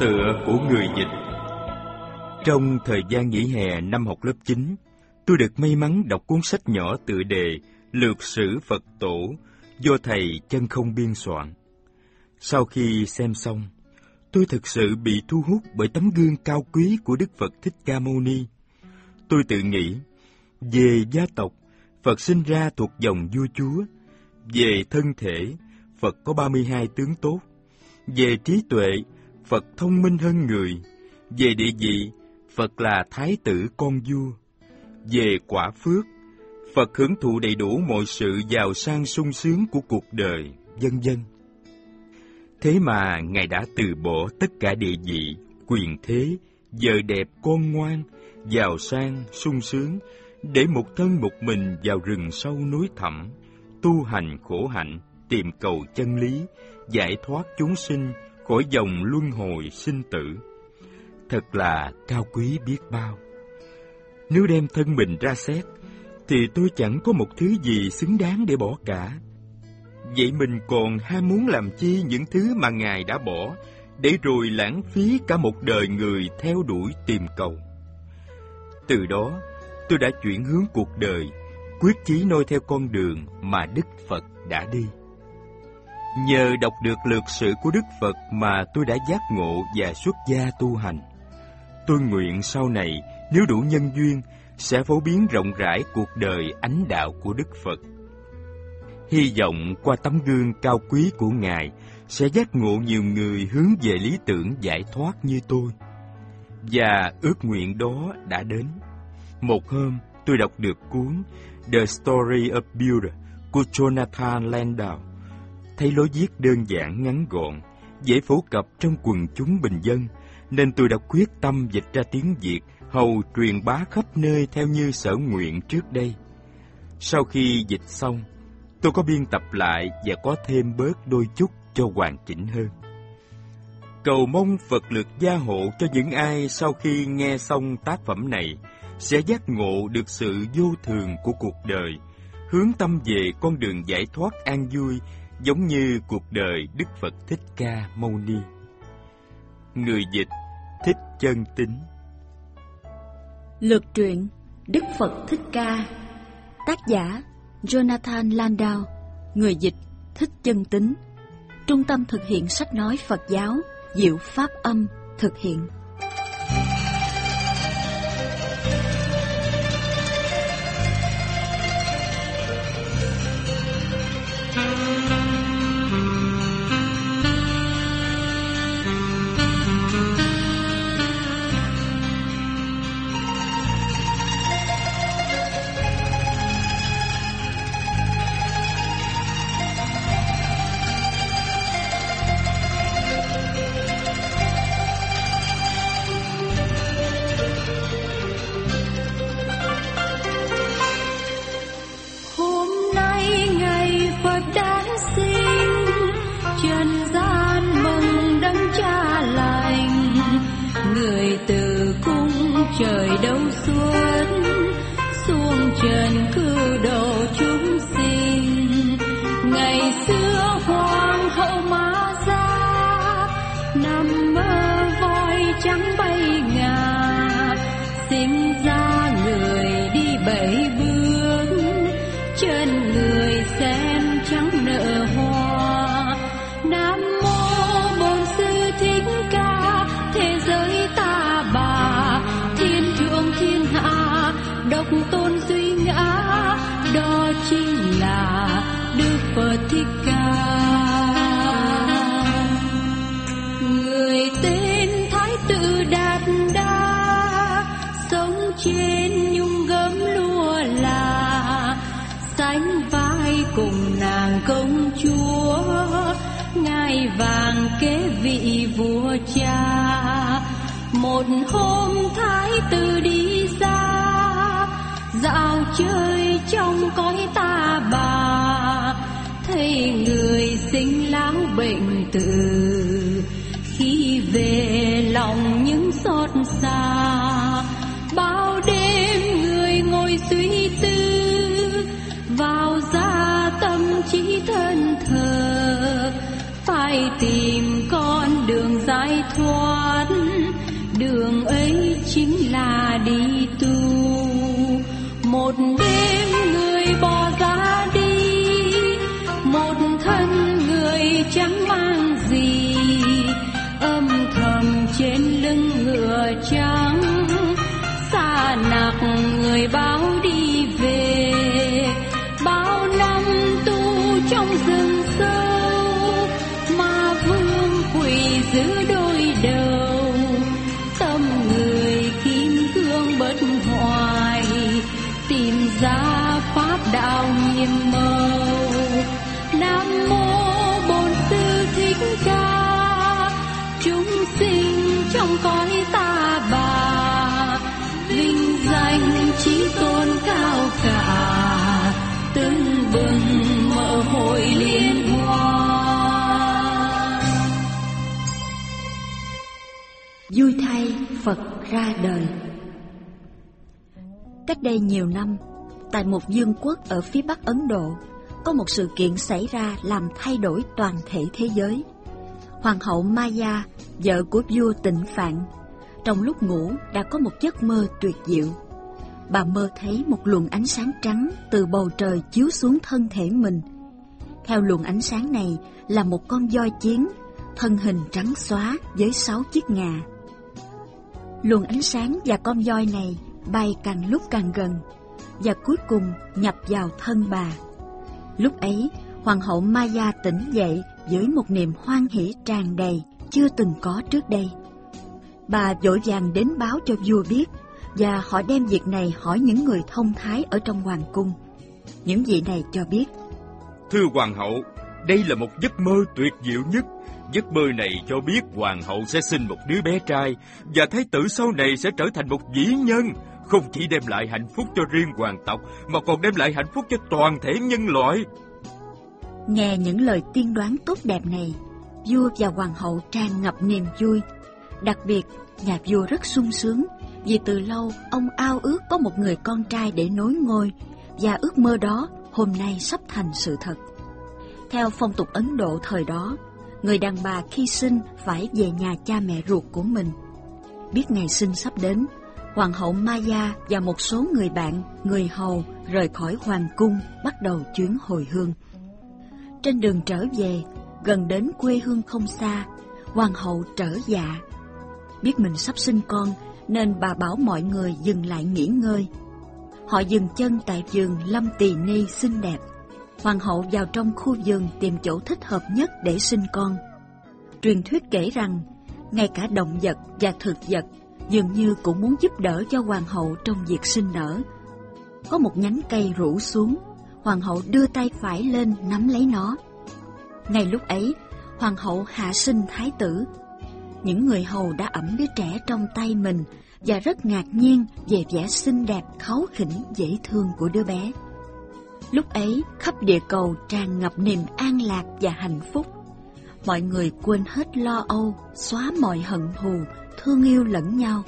tựa của người dịch Trong thời gian nghỉ hè năm học lớp 9, tôi được may mắn đọc cuốn sách nhỏ tựa đề Lược sử Phật Tổ do thầy chân không biên soạn. Sau khi xem xong, tôi thực sự bị thu hút bởi tấm gương cao quý của Đức Phật Thích Ca Mâu Ni. Tôi tự nghĩ, về gia tộc, Phật sinh ra thuộc dòng vua chúa. Về thân thể, Phật có 32 tướng tốt. Về trí tuệ, Phật thông minh hơn người. Về địa vị, Phật là thái tử con vua. Về quả phước, Phật hưởng thụ đầy đủ mọi sự giàu sang sung sướng của cuộc đời, vân vân. Thế mà Ngài đã từ bỏ tất cả địa vị, quyền thế, vợ đẹp con ngoan, giàu sang, sung sướng, để một thân một mình vào rừng sâu núi thẳm, tu hành khổ hạnh, tìm cầu chân lý, giải thoát chúng sinh khỏi dòng luân hồi sinh tử. Thật là cao quý biết bao. Nếu đem thân mình ra xét, thì tôi chẳng có một thứ gì xứng đáng để bỏ cả. Vậy mình còn ham muốn làm chi những thứ mà Ngài đã bỏ, để rồi lãng phí cả một đời người theo đuổi tìm cầu. Từ đó, tôi đã chuyển hướng cuộc đời, quyết chí noi theo con đường mà Đức Phật đã đi. Nhờ đọc được lược sử của Đức Phật mà tôi đã giác ngộ và xuất gia tu hành. Tôi nguyện sau này, nếu đủ nhân duyên, sẽ phổ biến rộng rãi cuộc đời ánh đạo của Đức Phật. Hy vọng qua tấm gương cao quý của Ngài sẽ giác ngộ nhiều người hướng về lý tưởng giải thoát như tôi. Và ước nguyện đó đã đến. Một hôm, tôi đọc được cuốn The Story of Buddha của Jonathan Landau. Thấy lối viết đơn giản ngắn gọn, dễ phổ cập trong quần chúng bình dân, nên tôi đã quyết tâm dịch ra tiếng Việt hầu truyền bá khắp nơi theo như sở nguyện trước đây. Sau khi dịch xong, tôi có biên tập lại và có thêm bớt đôi chút cho hoàn chỉnh hơn. Cầu mong Phật lực gia hộ cho những ai sau khi nghe xong tác phẩm này sẽ giác ngộ được sự vô thường của cuộc đời, hướng tâm về con đường giải thoát an vui giống như cuộc đời Đức Phật Thích Ca Mâu Ni. Người dịch Thích Chân Tính Lược truyện Đức Phật Thích Ca. Tác giả Jonathan Landau. Người dịch Thích Chân Tính Trung tâm thực hiện sách nói Phật giáo Diệu Pháp Âm thực hiện. Trong cõi ta bà. Thấy người sinh lão bệnh tử ra đời Cách đây nhiều năm, tại một dương quốc ở phía bắc Ấn Độ, có một sự kiện xảy ra làm thay đổi toàn thể thế giới. Hoàng hậu Maya, vợ của vua Tịnh Phạn, trong lúc ngủ đã có một giấc mơ tuyệt diệu. Bà mơ thấy một luồng ánh sáng trắng từ bầu trời chiếu xuống thân thể mình. Theo luồng ánh sáng này là một con voi chiến, thân hình trắng xóa với sáu chiếc ngà. Luồng ánh sáng và con voi này bay càng lúc càng gần và cuối cùng nhập vào thân bà. Lúc ấy, hoàng hậu Maya tỉnh dậy với một niềm hoan hỷ tràn đầy chưa từng có trước đây. Bà vội vàng đến báo cho vua biết và họ đem việc này hỏi những người thông thái ở trong hoàng cung. Những vị này cho biết Thưa Hoàng hậu, đây là một giấc mơ tuyệt diệu nhất. Giấc mơ này cho biết Hoàng hậu sẽ sinh một đứa bé trai và thái tử sau này sẽ trở thành một vĩ nhân, không chỉ đem lại hạnh phúc cho riêng hoàng tộc mà còn đem lại hạnh phúc cho toàn thể nhân loại. Nghe những lời tiên đoán tốt đẹp này, vua và hoàng hậu tràn ngập niềm vui. Đặc biệt, nhà vua rất sung sướng vì từ lâu ông ao ước có một người con trai để nối ngôi và ước mơ đó hôm nay sắp thành sự thật. Theo phong tục Ấn Độ thời đó, người đàn bà khi sinh phải về nhà cha mẹ ruột của mình. Biết ngày sinh sắp đến, Hoàng hậu Maya và một số người bạn, người hầu rời khỏi hoàng cung bắt đầu chuyến hồi hương. Trên đường trở về, gần đến quê hương không xa, hoàng hậu trở dạ. Biết mình sắp sinh con nên bà bảo mọi người dừng lại nghỉ ngơi. Họ dừng chân tại vườn Lâm Tỳ Ni xinh đẹp. Hoàng hậu vào trong khu vườn tìm chỗ thích hợp nhất để sinh con. Truyền thuyết kể rằng, ngay cả động vật và thực vật dường như cũng muốn giúp đỡ cho hoàng hậu trong việc sinh nở. Có một nhánh cây rủ xuống, hoàng hậu đưa tay phải lên nắm lấy nó. Ngay lúc ấy, hoàng hậu hạ sinh thái tử. Những người hầu đã ẩm đứa trẻ trong tay mình và rất ngạc nhiên về vẻ xinh đẹp kháu khỉnh dễ thương của đứa bé. Lúc ấy, khắp địa cầu tràn ngập niềm an lạc và hạnh phúc. Mọi người quên hết lo âu, xóa mọi hận thù, thương yêu lẫn nhau.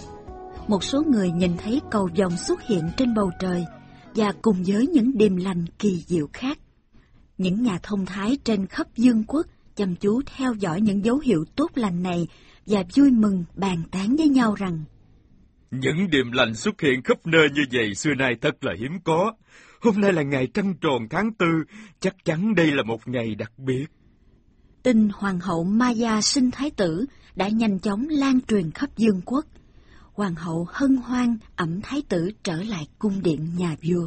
Một số người nhìn thấy cầu vồng xuất hiện trên bầu trời và cùng với những điềm lành kỳ diệu khác. Những nhà thông thái trên khắp dương quốc chăm chú theo dõi những dấu hiệu tốt lành này và vui mừng bàn tán với nhau rằng Những điềm lành xuất hiện khắp nơi như vậy xưa nay thật là hiếm có. Hôm nay là ngày trăng tròn tháng tư, chắc chắn đây là một ngày đặc biệt. Tin Hoàng hậu Maya sinh thái tử đã nhanh chóng lan truyền khắp dương quốc. Hoàng hậu hân hoan ẩm thái tử trở lại cung điện nhà vua.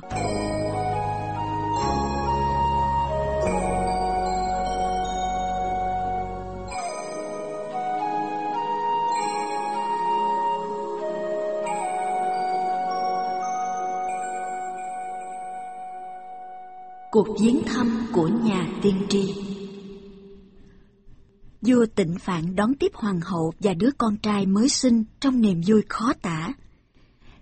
Cuộc viếng thăm của nhà tiên tri Vua tịnh phạn đón tiếp hoàng hậu và đứa con trai mới sinh trong niềm vui khó tả.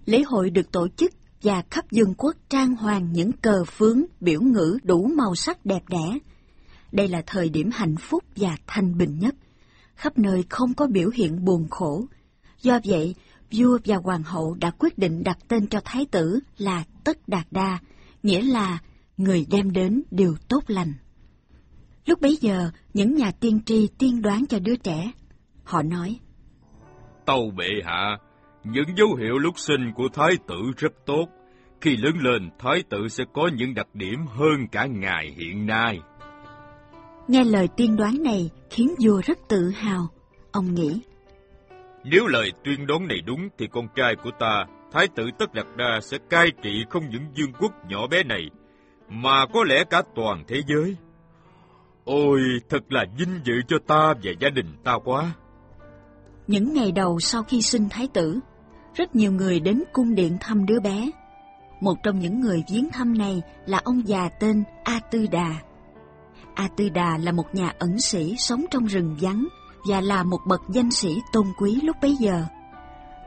Lễ hội được tổ chức và khắp dương quốc trang hoàng những cờ phướng, biểu ngữ đủ màu sắc đẹp đẽ. Đây là thời điểm hạnh phúc và thanh bình nhất. Khắp nơi không có biểu hiện buồn khổ. Do vậy, vua và hoàng hậu đã quyết định đặt tên cho thái tử là Tất Đạt Đa, nghĩa là người đem đến điều tốt lành. Lúc bấy giờ, những nhà tiên tri tiên đoán cho đứa trẻ. Họ nói, Tâu bệ hạ, Những dấu hiệu lúc sinh của thái tử rất tốt. Khi lớn lên, thái tử sẽ có những đặc điểm hơn cả ngài hiện nay. Nghe lời tiên đoán này khiến vua rất tự hào. Ông nghĩ, Nếu lời tuyên đoán này đúng thì con trai của ta, Thái tử Tất Đạt Đa sẽ cai trị không những vương quốc nhỏ bé này, mà có lẽ cả toàn thế giới. Ôi, thật là vinh dự cho ta và gia đình ta quá. những ngày đầu sau khi sinh thái tử, rất nhiều người đến cung điện thăm đứa bé. Một trong những người viếng thăm này là ông già tên A Tư Đà. A Tư Đà là một nhà ẩn sĩ sống trong rừng vắng và là một bậc danh sĩ tôn quý lúc bấy giờ.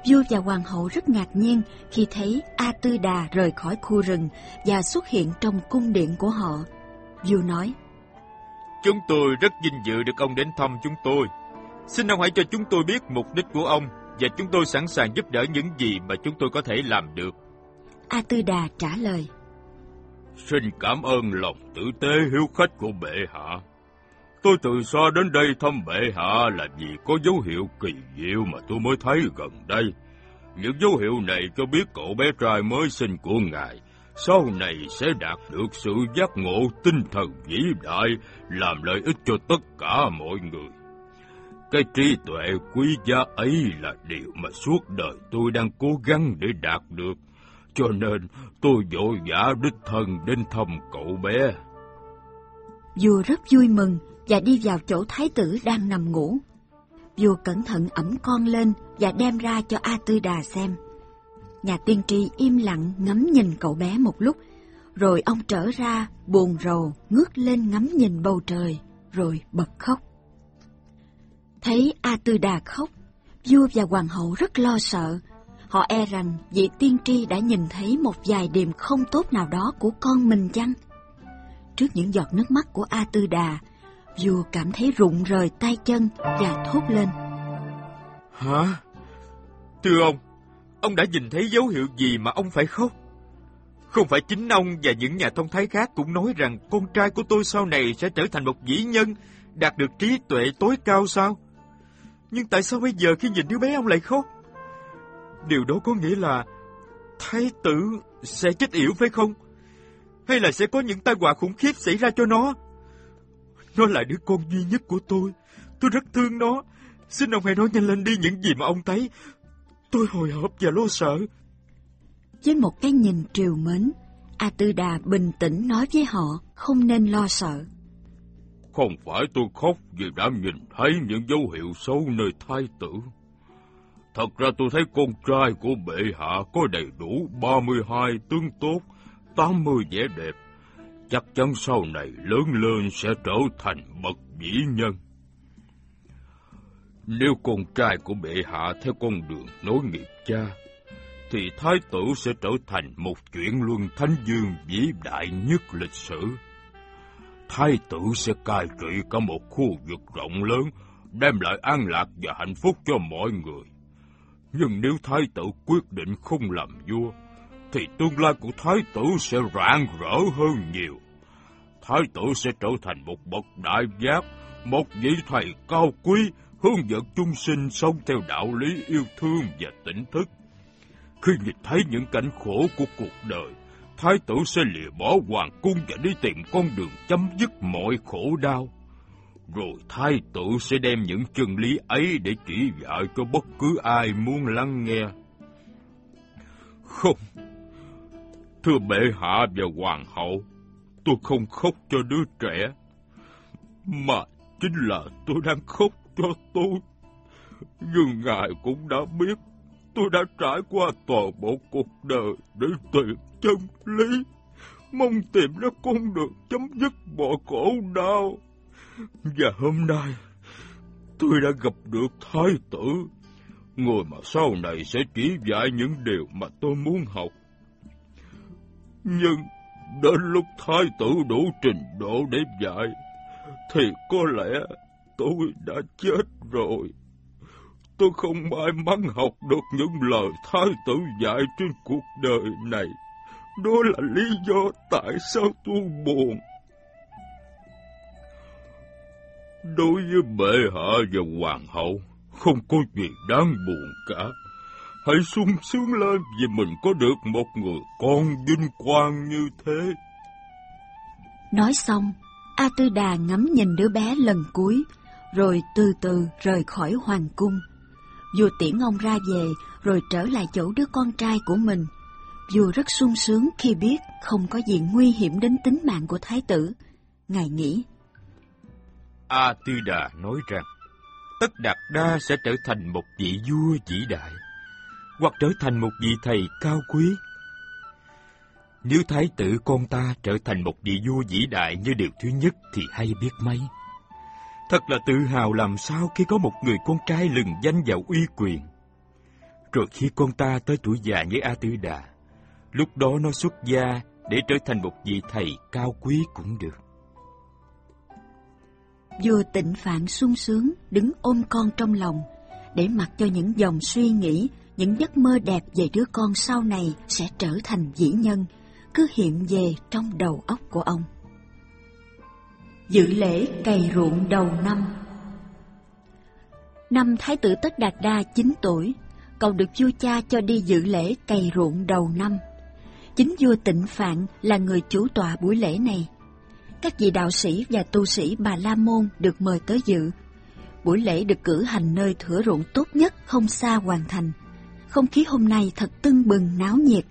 Vua và hoàng hậu rất ngạc nhiên khi thấy A Tư Đà rời khỏi khu rừng và xuất hiện trong cung điện của họ. Vua nói, Chúng tôi rất vinh dự được ông đến thăm chúng tôi. Xin ông hãy cho chúng tôi biết mục đích của ông và chúng tôi sẵn sàng giúp đỡ những gì mà chúng tôi có thể làm được. A Tư Đà trả lời, Xin cảm ơn lòng tử tế hiếu khách của bệ hạ. Tôi từ xa đến đây thăm bệ hạ là vì có dấu hiệu kỳ diệu mà tôi mới thấy gần đây. Những dấu hiệu này cho biết cậu bé trai mới sinh của ngài sau này sẽ đạt được sự giác ngộ tinh thần vĩ đại, làm lợi ích cho tất cả mọi người. Cái trí tuệ quý giá ấy là điều mà suốt đời tôi đang cố gắng để đạt được, cho nên tôi vội vã đích thân đến thăm cậu bé. Vua rất vui mừng và đi vào chỗ thái tử đang nằm ngủ. Vua cẩn thận ẩm con lên và đem ra cho A Tư Đà xem. Nhà tiên tri im lặng ngắm nhìn cậu bé một lúc, rồi ông trở ra buồn rầu ngước lên ngắm nhìn bầu trời, rồi bật khóc. Thấy A Tư Đà khóc, vua và hoàng hậu rất lo sợ. Họ e rằng vị tiên tri đã nhìn thấy một vài điểm không tốt nào đó của con mình chăng? Trước những giọt nước mắt của A Tư Đà, vua cảm thấy rụng rời tay chân và thốt lên. Hả? Thưa ông, ông đã nhìn thấy dấu hiệu gì mà ông phải khóc? Không phải chính ông và những nhà thông thái khác cũng nói rằng con trai của tôi sau này sẽ trở thành một vĩ nhân, đạt được trí tuệ tối cao sao? Nhưng tại sao bây giờ khi nhìn đứa bé ông lại khóc? Điều đó có nghĩa là thái tử sẽ chết yểu phải không? Hay là sẽ có những tai họa khủng khiếp xảy ra cho nó? Nó là đứa con duy nhất của tôi. Tôi rất thương nó. Xin ông hãy nói nhanh lên đi những gì mà ông thấy. Tôi hồi hộp và lo sợ. Với một cái nhìn triều mến, A Tư Đà bình tĩnh nói với họ không nên lo sợ. Không phải tôi khóc vì đã nhìn thấy những dấu hiệu xấu nơi thái tử. Thật ra tôi thấy con trai của bệ hạ có đầy đủ 32 tướng tốt, 80 vẻ đẹp. Chắc chắn sau này lớn lên sẽ trở thành bậc vĩ nhân. Nếu con trai của bệ hạ theo con đường nối nghiệp cha, thì thái tử sẽ trở thành một chuyện luân thánh dương vĩ đại nhất lịch sử. Thái tử sẽ cai trị cả một khu vực rộng lớn, đem lại an lạc và hạnh phúc cho mọi người. Nhưng nếu thái tử quyết định không làm vua, thì tương lai của thái tử sẽ rạng rỡ hơn nhiều. Thái tử sẽ trở thành một bậc đại giác, một vị thầy cao quý, hướng dẫn chúng sinh sống theo đạo lý yêu thương và tỉnh thức. Khi nhìn thấy những cảnh khổ của cuộc đời, thái tử sẽ lìa bỏ hoàng cung và đi tìm con đường chấm dứt mọi khổ đau. Rồi thái tử sẽ đem những chân lý ấy để chỉ dạy cho bất cứ ai muốn lắng nghe. Không, thưa bệ hạ và hoàng hậu, tôi không khóc cho đứa trẻ, mà chính là tôi đang khóc cho tôi. Nhưng ngài cũng đã biết tôi đã trải qua toàn bộ cuộc đời để tìm chân lý, mong tìm ra con đường chấm dứt mọi khổ đau. Và hôm nay, tôi đã gặp được thái tử, người mà sau này sẽ chỉ dạy những điều mà tôi muốn học. Nhưng đến lúc thái tử đủ trình độ để dạy, thì có lẽ tôi đã chết rồi. Tôi không may mắn học được những lời thái tử dạy trên cuộc đời này. Đó là lý do tại sao tôi buồn. Đối với bệ hạ và hoàng hậu, không có gì đáng buồn cả hãy sung sướng lên vì mình có được một người con vinh quang như thế. Nói xong, A Tư Đà ngắm nhìn đứa bé lần cuối, rồi từ từ rời khỏi hoàng cung. Vua tiễn ông ra về, rồi trở lại chỗ đứa con trai của mình. Vua rất sung sướng khi biết không có gì nguy hiểm đến tính mạng của thái tử. Ngài nghĩ. A Tư Đà nói rằng, Tất Đạt Đa sẽ trở thành một vị vua vĩ đại, hoặc trở thành một vị thầy cao quý. Nếu thái tử con ta trở thành một vị vua vĩ đại như điều thứ nhất thì hay biết mấy. Thật là tự hào làm sao khi có một người con trai lừng danh và uy quyền. Rồi khi con ta tới tuổi già như A Tư Đà, lúc đó nó xuất gia để trở thành một vị thầy cao quý cũng được. Vua tịnh phạn sung sướng đứng ôm con trong lòng, để mặc cho những dòng suy nghĩ, những giấc mơ đẹp về đứa con sau này sẽ trở thành vĩ nhân, cứ hiện về trong đầu óc của ông. Dự lễ cày ruộng đầu năm Năm Thái tử Tất Đạt Đa 9 tuổi, cậu được vua cha cho đi dự lễ cày ruộng đầu năm. Chính vua Tịnh Phạn là người chủ tọa buổi lễ này. Các vị đạo sĩ và tu sĩ Bà La Môn được mời tới dự. Buổi lễ được cử hành nơi thửa ruộng tốt nhất không xa hoàn thành. Không khí hôm nay thật tưng bừng náo nhiệt.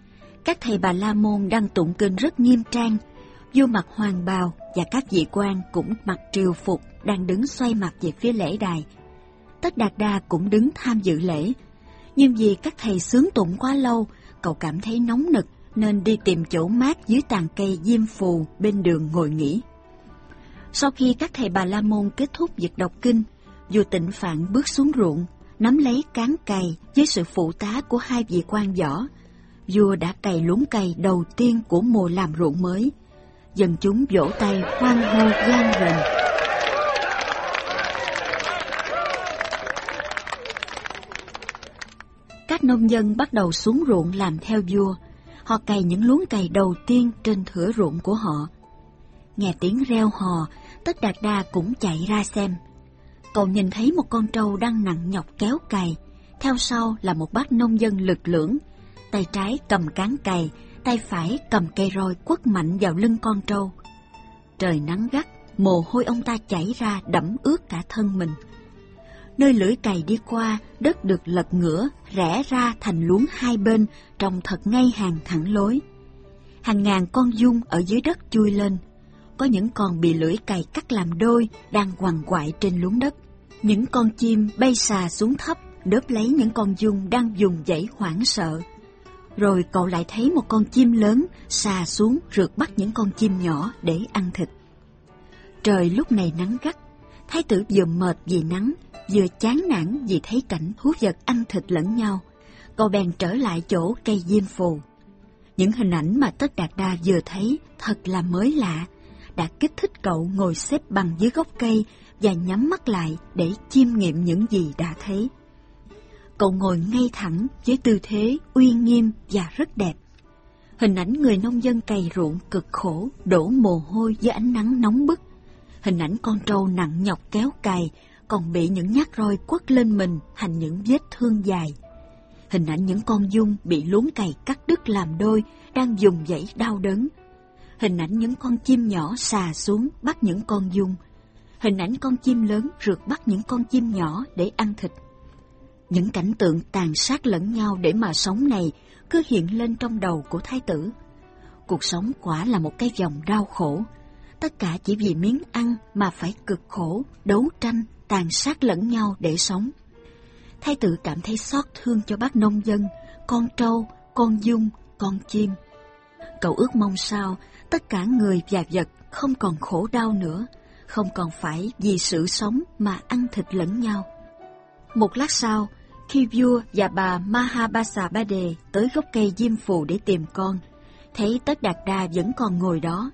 Các thầy Bà La Môn đang tụng kinh rất nghiêm trang. Vua mặt hoàng bào và các vị quan cũng mặc triều phục đang đứng xoay mặt về phía lễ đài. Tất Đạt Đa cũng đứng tham dự lễ. Nhưng vì các thầy sướng tụng quá lâu, cậu cảm thấy nóng nực nên đi tìm chỗ mát dưới tàn cây diêm phù bên đường ngồi nghỉ. Sau khi các thầy bà La Môn kết thúc việc đọc kinh, vua tịnh phạn bước xuống ruộng, nắm lấy cán cày với sự phụ tá của hai vị quan võ. Vua đã cày luống cày đầu tiên của mùa làm ruộng mới. Dân chúng vỗ tay hoan hô gian rền. Các nông dân bắt đầu xuống ruộng làm theo vua. Họ cày những luống cày đầu tiên trên thửa ruộng của họ. Nghe tiếng reo hò, Tất Đạt Đa cũng chạy ra xem. Cậu nhìn thấy một con trâu đang nặng nhọc kéo cày, theo sau là một bác nông dân lực lưỡng, tay trái cầm cán cày, tay phải cầm cây roi quất mạnh vào lưng con trâu. Trời nắng gắt, mồ hôi ông ta chảy ra đẫm ướt cả thân mình. Nơi lưỡi cày đi qua, đất được lật ngửa, rẽ ra thành luống hai bên, trồng thật ngay hàng thẳng lối. Hàng ngàn con dung ở dưới đất chui lên, có những con bị lưỡi cày cắt làm đôi đang quằn quại trên luống đất. Những con chim bay xà xuống thấp, đớp lấy những con dung đang dùng dãy hoảng sợ. Rồi cậu lại thấy một con chim lớn xà xuống rượt bắt những con chim nhỏ để ăn thịt. Trời lúc này nắng gắt, thái tử vừa mệt vì nắng, vừa chán nản vì thấy cảnh thú vật ăn thịt lẫn nhau. Cậu bèn trở lại chỗ cây diêm phù. Những hình ảnh mà Tất Đạt Đa vừa thấy thật là mới lạ, đã kích thích cậu ngồi xếp bằng dưới gốc cây và nhắm mắt lại để chiêm nghiệm những gì đã thấy. Cậu ngồi ngay thẳng với tư thế uy nghiêm và rất đẹp. Hình ảnh người nông dân cày ruộng cực khổ, đổ mồ hôi dưới ánh nắng nóng bức. Hình ảnh con trâu nặng nhọc kéo cày, còn bị những nhát roi quất lên mình thành những vết thương dài. Hình ảnh những con dung bị luống cày cắt đứt làm đôi, đang dùng dãy đau đớn, hình ảnh những con chim nhỏ xà xuống bắt những con dung, hình ảnh con chim lớn rượt bắt những con chim nhỏ để ăn thịt. Những cảnh tượng tàn sát lẫn nhau để mà sống này cứ hiện lên trong đầu của thái tử. Cuộc sống quả là một cái vòng đau khổ, tất cả chỉ vì miếng ăn mà phải cực khổ, đấu tranh, tàn sát lẫn nhau để sống. Thái tử cảm thấy xót thương cho bác nông dân, con trâu, con dung, con chim. Cậu ước mong sao tất cả người và vật không còn khổ đau nữa, không còn phải vì sự sống mà ăn thịt lẫn nhau. Một lát sau, khi vua và bà Mahabasa Bade tới gốc cây diêm phù để tìm con, thấy Tất Đạt Đa vẫn còn ngồi đó.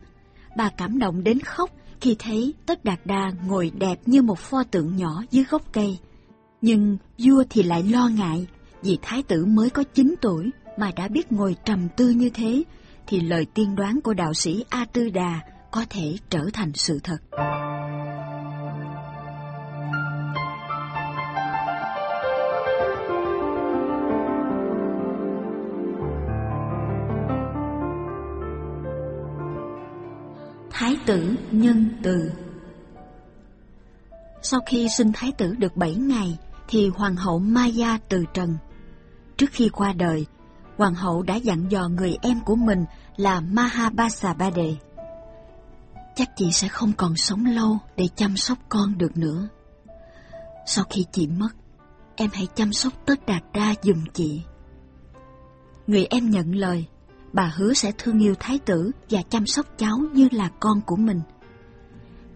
Bà cảm động đến khóc khi thấy Tất Đạt Đa ngồi đẹp như một pho tượng nhỏ dưới gốc cây. Nhưng vua thì lại lo ngại vì thái tử mới có 9 tuổi mà đã biết ngồi trầm tư như thế thì lời tiên đoán của đạo sĩ A Tư Đà có thể trở thành sự thật. Thái tử nhân từ Sau khi sinh thái tử được 7 ngày thì hoàng hậu Maya từ trần. Trước khi qua đời, hoàng hậu đã dặn dò người em của mình là Mahabasabade Chắc chị sẽ không còn sống lâu để chăm sóc con được nữa. Sau khi chị mất, em hãy chăm sóc tất đạt đa dùm chị. Người em nhận lời, bà hứa sẽ thương yêu thái tử và chăm sóc cháu như là con của mình.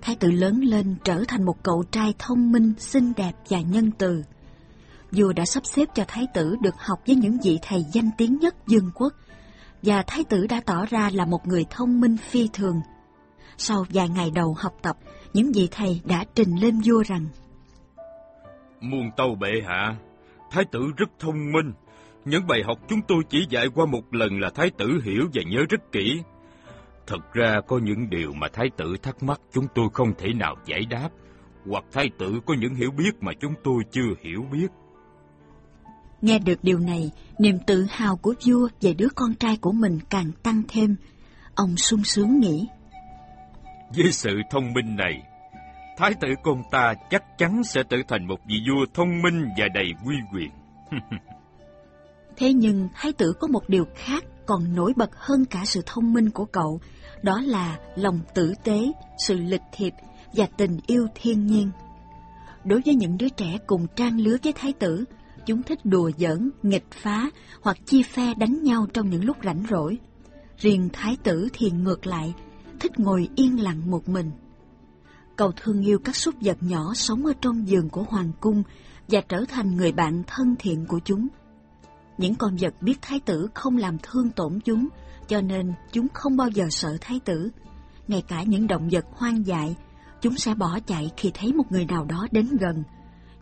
Thái tử lớn lên trở thành một cậu trai thông minh, xinh đẹp và nhân từ. Vua đã sắp xếp cho thái tử được học với những vị thầy danh tiếng nhất dương quốc, và thái tử đã tỏ ra là một người thông minh phi thường. Sau vài ngày đầu học tập, những vị thầy đã trình lên vua rằng Muôn tâu bệ hạ, thái tử rất thông minh. Những bài học chúng tôi chỉ dạy qua một lần là thái tử hiểu và nhớ rất kỹ. Thật ra có những điều mà thái tử thắc mắc chúng tôi không thể nào giải đáp, hoặc thái tử có những hiểu biết mà chúng tôi chưa hiểu biết. Nghe được điều này, niềm tự hào của vua về đứa con trai của mình càng tăng thêm. Ông sung sướng nghĩ. Với sự thông minh này, thái tử con ta chắc chắn sẽ trở thành một vị vua thông minh và đầy uy quyền. Thế nhưng thái tử có một điều khác còn nổi bật hơn cả sự thông minh của cậu, đó là lòng tử tế, sự lịch thiệp và tình yêu thiên nhiên. Đối với những đứa trẻ cùng trang lứa với thái tử, chúng thích đùa giỡn, nghịch phá hoặc chia phe đánh nhau trong những lúc rảnh rỗi. Riêng thái tử thì ngược lại, thích ngồi yên lặng một mình. Cậu thương yêu các súc vật nhỏ sống ở trong giường của hoàng cung và trở thành người bạn thân thiện của chúng. Những con vật biết thái tử không làm thương tổn chúng, cho nên chúng không bao giờ sợ thái tử. Ngay cả những động vật hoang dại, chúng sẽ bỏ chạy khi thấy một người nào đó đến gần.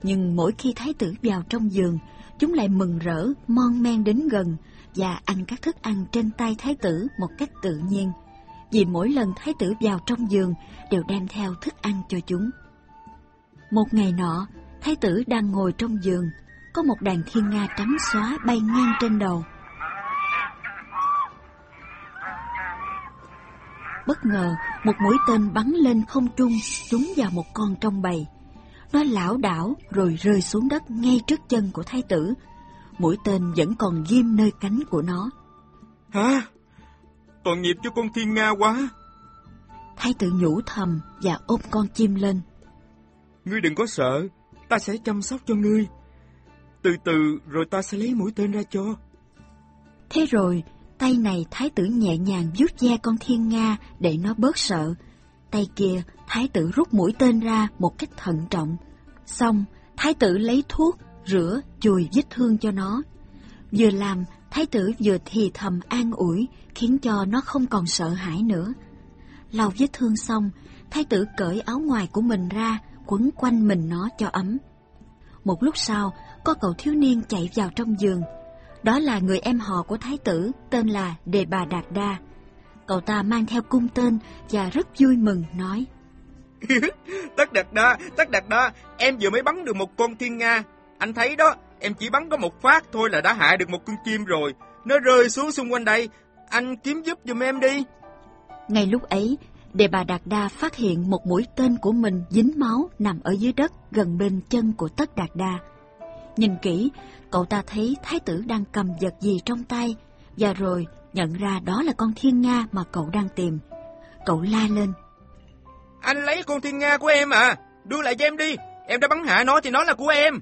Nhưng mỗi khi thái tử vào trong giường, chúng lại mừng rỡ, mon men đến gần và ăn các thức ăn trên tay thái tử một cách tự nhiên. Vì mỗi lần thái tử vào trong giường đều đem theo thức ăn cho chúng. Một ngày nọ, thái tử đang ngồi trong giường, có một đàn thiên nga trắng xóa bay ngang trên đầu. Bất ngờ, một mũi tên bắn lên không trung, trúng vào một con trong bầy. Nó lảo đảo rồi rơi xuống đất ngay trước chân của thái tử. Mũi tên vẫn còn ghim nơi cánh của nó. Hả? Tội nghiệp cho con thiên nga quá. Thái tử nhủ thầm và ôm con chim lên. Ngươi đừng có sợ, ta sẽ chăm sóc cho ngươi. Từ từ rồi ta sẽ lấy mũi tên ra cho. Thế rồi, tay này thái tử nhẹ nhàng vuốt ve con thiên nga để nó bớt sợ. Tay kia, thái tử rút mũi tên ra một cách thận trọng. Xong, thái tử lấy thuốc, rửa, chùi vết thương cho nó. Vừa làm, thái tử vừa thì thầm an ủi, khiến cho nó không còn sợ hãi nữa. Lau vết thương xong, thái tử cởi áo ngoài của mình ra, quấn quanh mình nó cho ấm. Một lúc sau, có cậu thiếu niên chạy vào trong giường. Đó là người em họ của thái tử, tên là Đề Bà Đạt Đa. Cậu ta mang theo cung tên và rất vui mừng nói. tất Đạt Đa, tất Đạt Đa, em vừa mới bắn được một con thiên nga. Anh thấy đó, em chỉ bắn có một phát thôi là đã hạ được một con chim rồi. Nó rơi xuống xung quanh đây, anh kiếm giúp giùm em đi. Ngay lúc ấy, Đề bà Đạt Đa phát hiện một mũi tên của mình dính máu nằm ở dưới đất gần bên chân của Tất Đạt Đa. Nhìn kỹ, cậu ta thấy thái tử đang cầm vật gì trong tay, và rồi nhận ra đó là con thiên nga mà cậu đang tìm. Cậu la lên. Anh lấy con thiên nga của em à, đưa lại cho em đi, em đã bắn hạ nó thì nó là của em.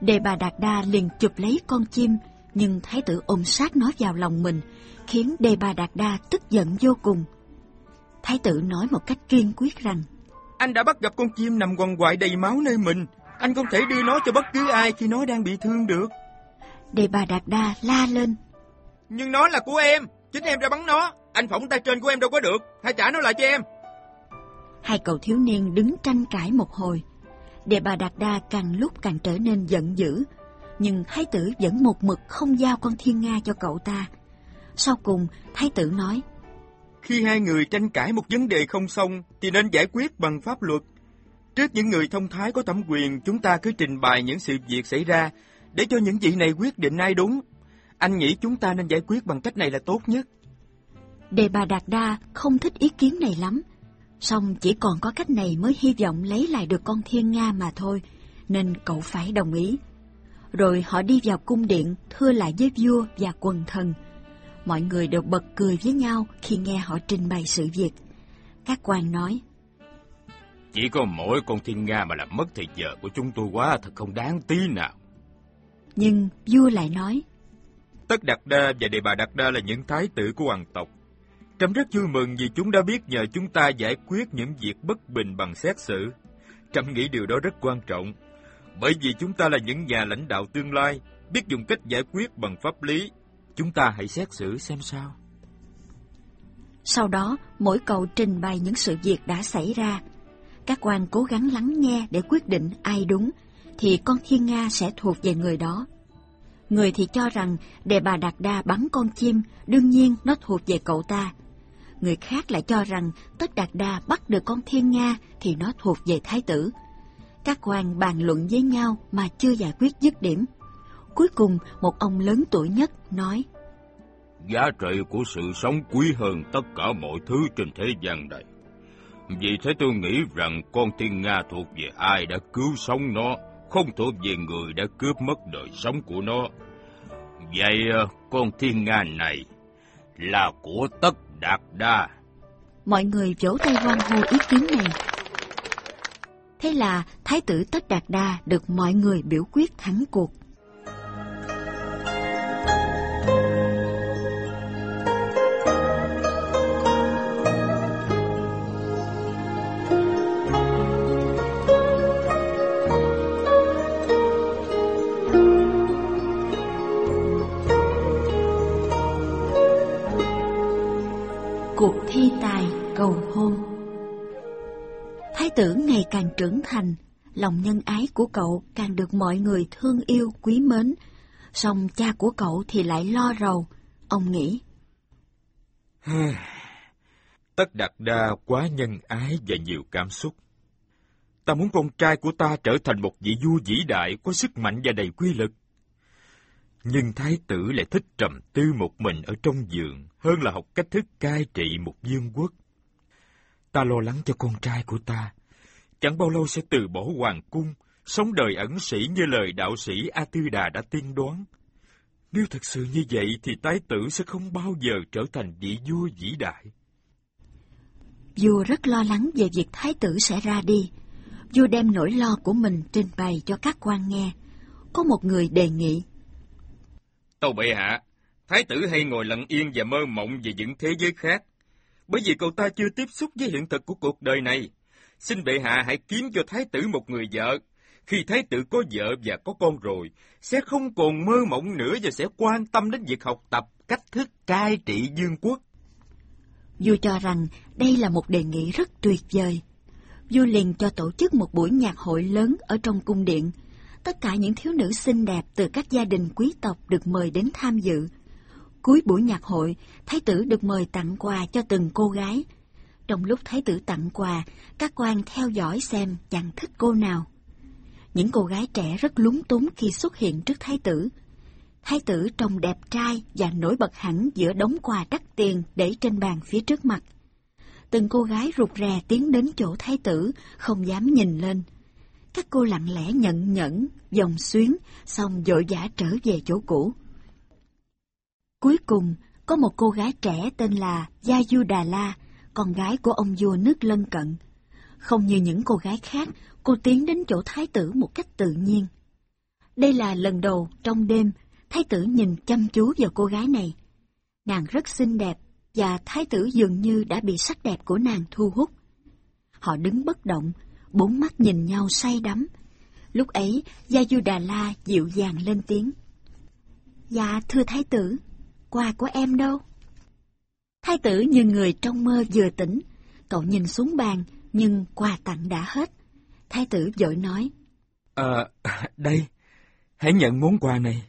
Đề bà Đạt Đa liền chụp lấy con chim, nhưng thái tử ôm sát nó vào lòng mình, khiến Đề bà Đạt Đa tức giận vô cùng. Thái tử nói một cách kiên quyết rằng Anh đã bắt gặp con chim nằm quằn quại đầy máu nơi mình. Anh không thể đưa nó cho bất cứ ai khi nó đang bị thương được. Đề bà Đạt Đa la lên Nhưng nó là của em, chính em đã bắn nó. Anh phỏng tay trên của em đâu có được, hãy trả nó lại cho em. Hai cậu thiếu niên đứng tranh cãi một hồi. Đề bà Đạt Đa càng lúc càng trở nên giận dữ, nhưng thái tử vẫn một mực không giao con thiên nga cho cậu ta. Sau cùng, thái tử nói, Khi hai người tranh cãi một vấn đề không xong, thì nên giải quyết bằng pháp luật. Trước những người thông thái có thẩm quyền, chúng ta cứ trình bày những sự việc xảy ra, để cho những vị này quyết định ai đúng. Anh nghĩ chúng ta nên giải quyết bằng cách này là tốt nhất. Đề bà Đạt Đa không thích ý kiến này lắm, song chỉ còn có cách này mới hy vọng lấy lại được con thiên Nga mà thôi, nên cậu phải đồng ý. Rồi họ đi vào cung điện thưa lại với vua và quần thần. Mọi người đều bật cười với nhau khi nghe họ trình bày sự việc. Các quan nói, Chỉ có mỗi con thiên Nga mà làm mất thời giờ của chúng tôi quá thật không đáng tí nào. Nhưng vua lại nói, Tất Đạt Đa và Đề Bà Đạt Đa là những thái tử của hoàng tộc. Trâm rất vui mừng vì chúng đã biết nhờ chúng ta giải quyết những việc bất bình bằng xét xử. Trẫm nghĩ điều đó rất quan trọng, bởi vì chúng ta là những nhà lãnh đạo tương lai, biết dùng cách giải quyết bằng pháp lý. Chúng ta hãy xét xử xem sao. Sau đó, mỗi cậu trình bày những sự việc đã xảy ra. Các quan cố gắng lắng nghe để quyết định ai đúng, thì con thiên Nga sẽ thuộc về người đó. Người thì cho rằng đề bà Đạt Đa bắn con chim, đương nhiên nó thuộc về cậu ta. Người khác lại cho rằng Tất Đạt Đa bắt được con thiên Nga thì nó thuộc về thái tử. Các quan bàn luận với nhau mà chưa giải quyết dứt điểm. Cuối cùng, một ông lớn tuổi nhất nói, Giá trị của sự sống quý hơn tất cả mọi thứ trên thế gian này. Vì thế tôi nghĩ rằng con thiên Nga thuộc về ai đã cứu sống nó, không thuộc về người đã cướp mất đời sống của nó. Vậy ờ, con thiên Nga này là của Tất Đạt Đa. Mọi người vỗ tay hoan hô ý kiến này. Thế là Thái tử Tất Đạt Đa được mọi người biểu quyết thắng cuộc. Cuộc ngày càng trưởng thành, lòng nhân ái của cậu càng được mọi người thương yêu quý mến. Song cha của cậu thì lại lo rầu. Ông nghĩ, Tất Đạt Đa quá nhân ái và nhiều cảm xúc. Ta muốn con trai của ta trở thành một vị vua vĩ đại có sức mạnh và đầy quy lực. Nhưng thái tử lại thích trầm tư một mình ở trong giường hơn là học cách thức cai trị một vương quốc. Ta lo lắng cho con trai của ta. Chẳng bao lâu sẽ từ bỏ hoàng cung, sống đời ẩn sĩ như lời đạo sĩ A Tư Đà đã tiên đoán. Nếu thật sự như vậy thì thái tử sẽ không bao giờ trở thành vị vua vĩ đại. vua rất lo lắng về việc thái tử sẽ ra đi. Vua đem nỗi lo của mình trình bày cho các quan nghe. Có một người đề nghị, Tâu bệ hạ, thái tử hay ngồi lặng yên và mơ mộng về những thế giới khác, bởi vì cậu ta chưa tiếp xúc với hiện thực của cuộc đời này. Xin bệ hạ hãy kiếm cho thái tử một người vợ. Khi thái tử có vợ và có con rồi, sẽ không còn mơ mộng nữa và sẽ quan tâm đến việc học tập cách thức cai trị vương quốc. Vua cho rằng đây là một đề nghị rất tuyệt vời. Vua liền cho tổ chức một buổi nhạc hội lớn ở trong cung điện. Tất cả những thiếu nữ xinh đẹp từ các gia đình quý tộc được mời đến tham dự. Cuối buổi nhạc hội, thái tử được mời tặng quà cho từng cô gái. Trong lúc thái tử tặng quà, các quan theo dõi xem chàng thích cô nào. Những cô gái trẻ rất lúng túng khi xuất hiện trước thái tử. Thái tử trông đẹp trai và nổi bật hẳn giữa đống quà đắt tiền để trên bàn phía trước mặt. Từng cô gái rụt rè tiến đến chỗ thái tử, không dám nhìn lên. Các cô lặng lẽ nhận nhẫn, dòng xuyến, xong vội vã trở về chỗ cũ. Cuối cùng, có một cô gái trẻ tên là Gia Du Đà La, con gái của ông vua nước lân cận. Không như những cô gái khác, cô tiến đến chỗ thái tử một cách tự nhiên. Đây là lần đầu trong đêm, thái tử nhìn chăm chú vào cô gái này. Nàng rất xinh đẹp, và thái tử dường như đã bị sắc đẹp của nàng thu hút. Họ đứng bất động, bốn mắt nhìn nhau say đắm. Lúc ấy, Gia Du Đà La dịu dàng lên tiếng. Dạ, thưa thái tử, quà của em đâu? Thái tử như người trong mơ vừa tỉnh, cậu nhìn xuống bàn, nhưng quà tặng đã hết. Thái tử vội nói. À, đây, hãy nhận món quà này.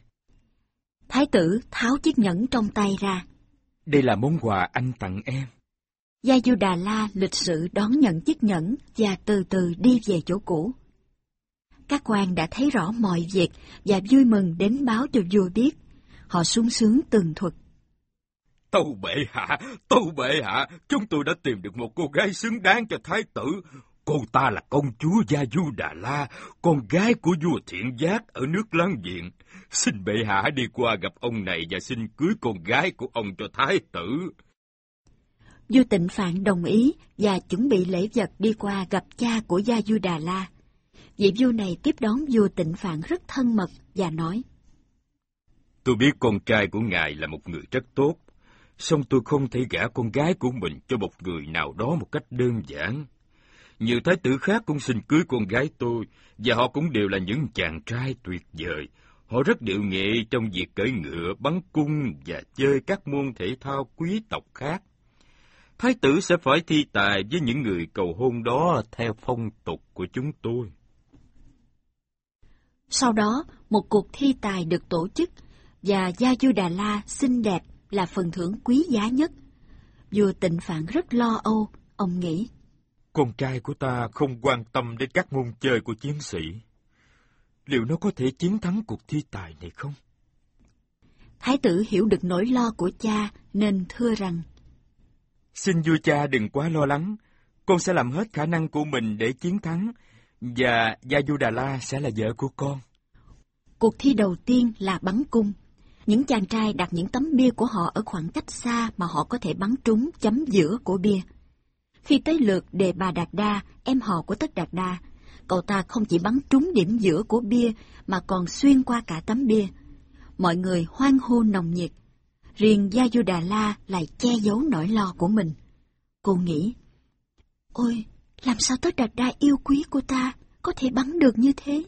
Thái tử tháo chiếc nhẫn trong tay ra. Đây là món quà anh tặng em. Gia Du Đà La lịch sự đón nhận chiếc nhẫn và từ từ đi về chỗ cũ. Các quan đã thấy rõ mọi việc và vui mừng đến báo cho vua biết. Họ sung sướng tường thuật. Tâu bệ hạ, tâu bệ hạ, chúng tôi đã tìm được một cô gái xứng đáng cho thái tử. Cô ta là công chúa Gia Du Đà La, con gái của vua Thiện Giác ở nước láng giềng. Xin bệ hạ đi qua gặp ông này và xin cưới con gái của ông cho thái tử. Vua Tịnh Phạn đồng ý và chuẩn bị lễ vật đi qua gặp cha của Gia Du Đà La. Vị vua này tiếp đón vua Tịnh Phạn rất thân mật và nói. Tôi biết con trai của ngài là một người rất tốt, song tôi không thể gả con gái của mình cho một người nào đó một cách đơn giản. Nhiều thái tử khác cũng xin cưới con gái tôi, và họ cũng đều là những chàng trai tuyệt vời. Họ rất điệu nghệ trong việc cưỡi ngựa, bắn cung và chơi các môn thể thao quý tộc khác. Thái tử sẽ phải thi tài với những người cầu hôn đó theo phong tục của chúng tôi. Sau đó, một cuộc thi tài được tổ chức, và Gia Du Đà La xinh đẹp là phần thưởng quý giá nhất. Vua tịnh phạn rất lo âu, ông nghĩ. Con trai của ta không quan tâm đến các môn chơi của chiến sĩ. Liệu nó có thể chiến thắng cuộc thi tài này không? Thái tử hiểu được nỗi lo của cha nên thưa rằng Xin vua cha đừng quá lo lắng, con sẽ làm hết khả năng của mình để chiến thắng, và Gia Du Đà La sẽ là vợ của con. Cuộc thi đầu tiên là bắn cung. Những chàng trai đặt những tấm bia của họ ở khoảng cách xa mà họ có thể bắn trúng chấm giữa của bia. Khi tới lượt đề bà Đạt Đa, em họ của Tất Đạt Đa, cậu ta không chỉ bắn trúng điểm giữa của bia mà còn xuyên qua cả tấm bia. Mọi người hoan hô nồng nhiệt. Riêng Gia Du Đà La lại che giấu nỗi lo của mình. Cô nghĩ, Ôi, làm sao Tất Đạt Đa yêu quý của ta có thể bắn được như thế?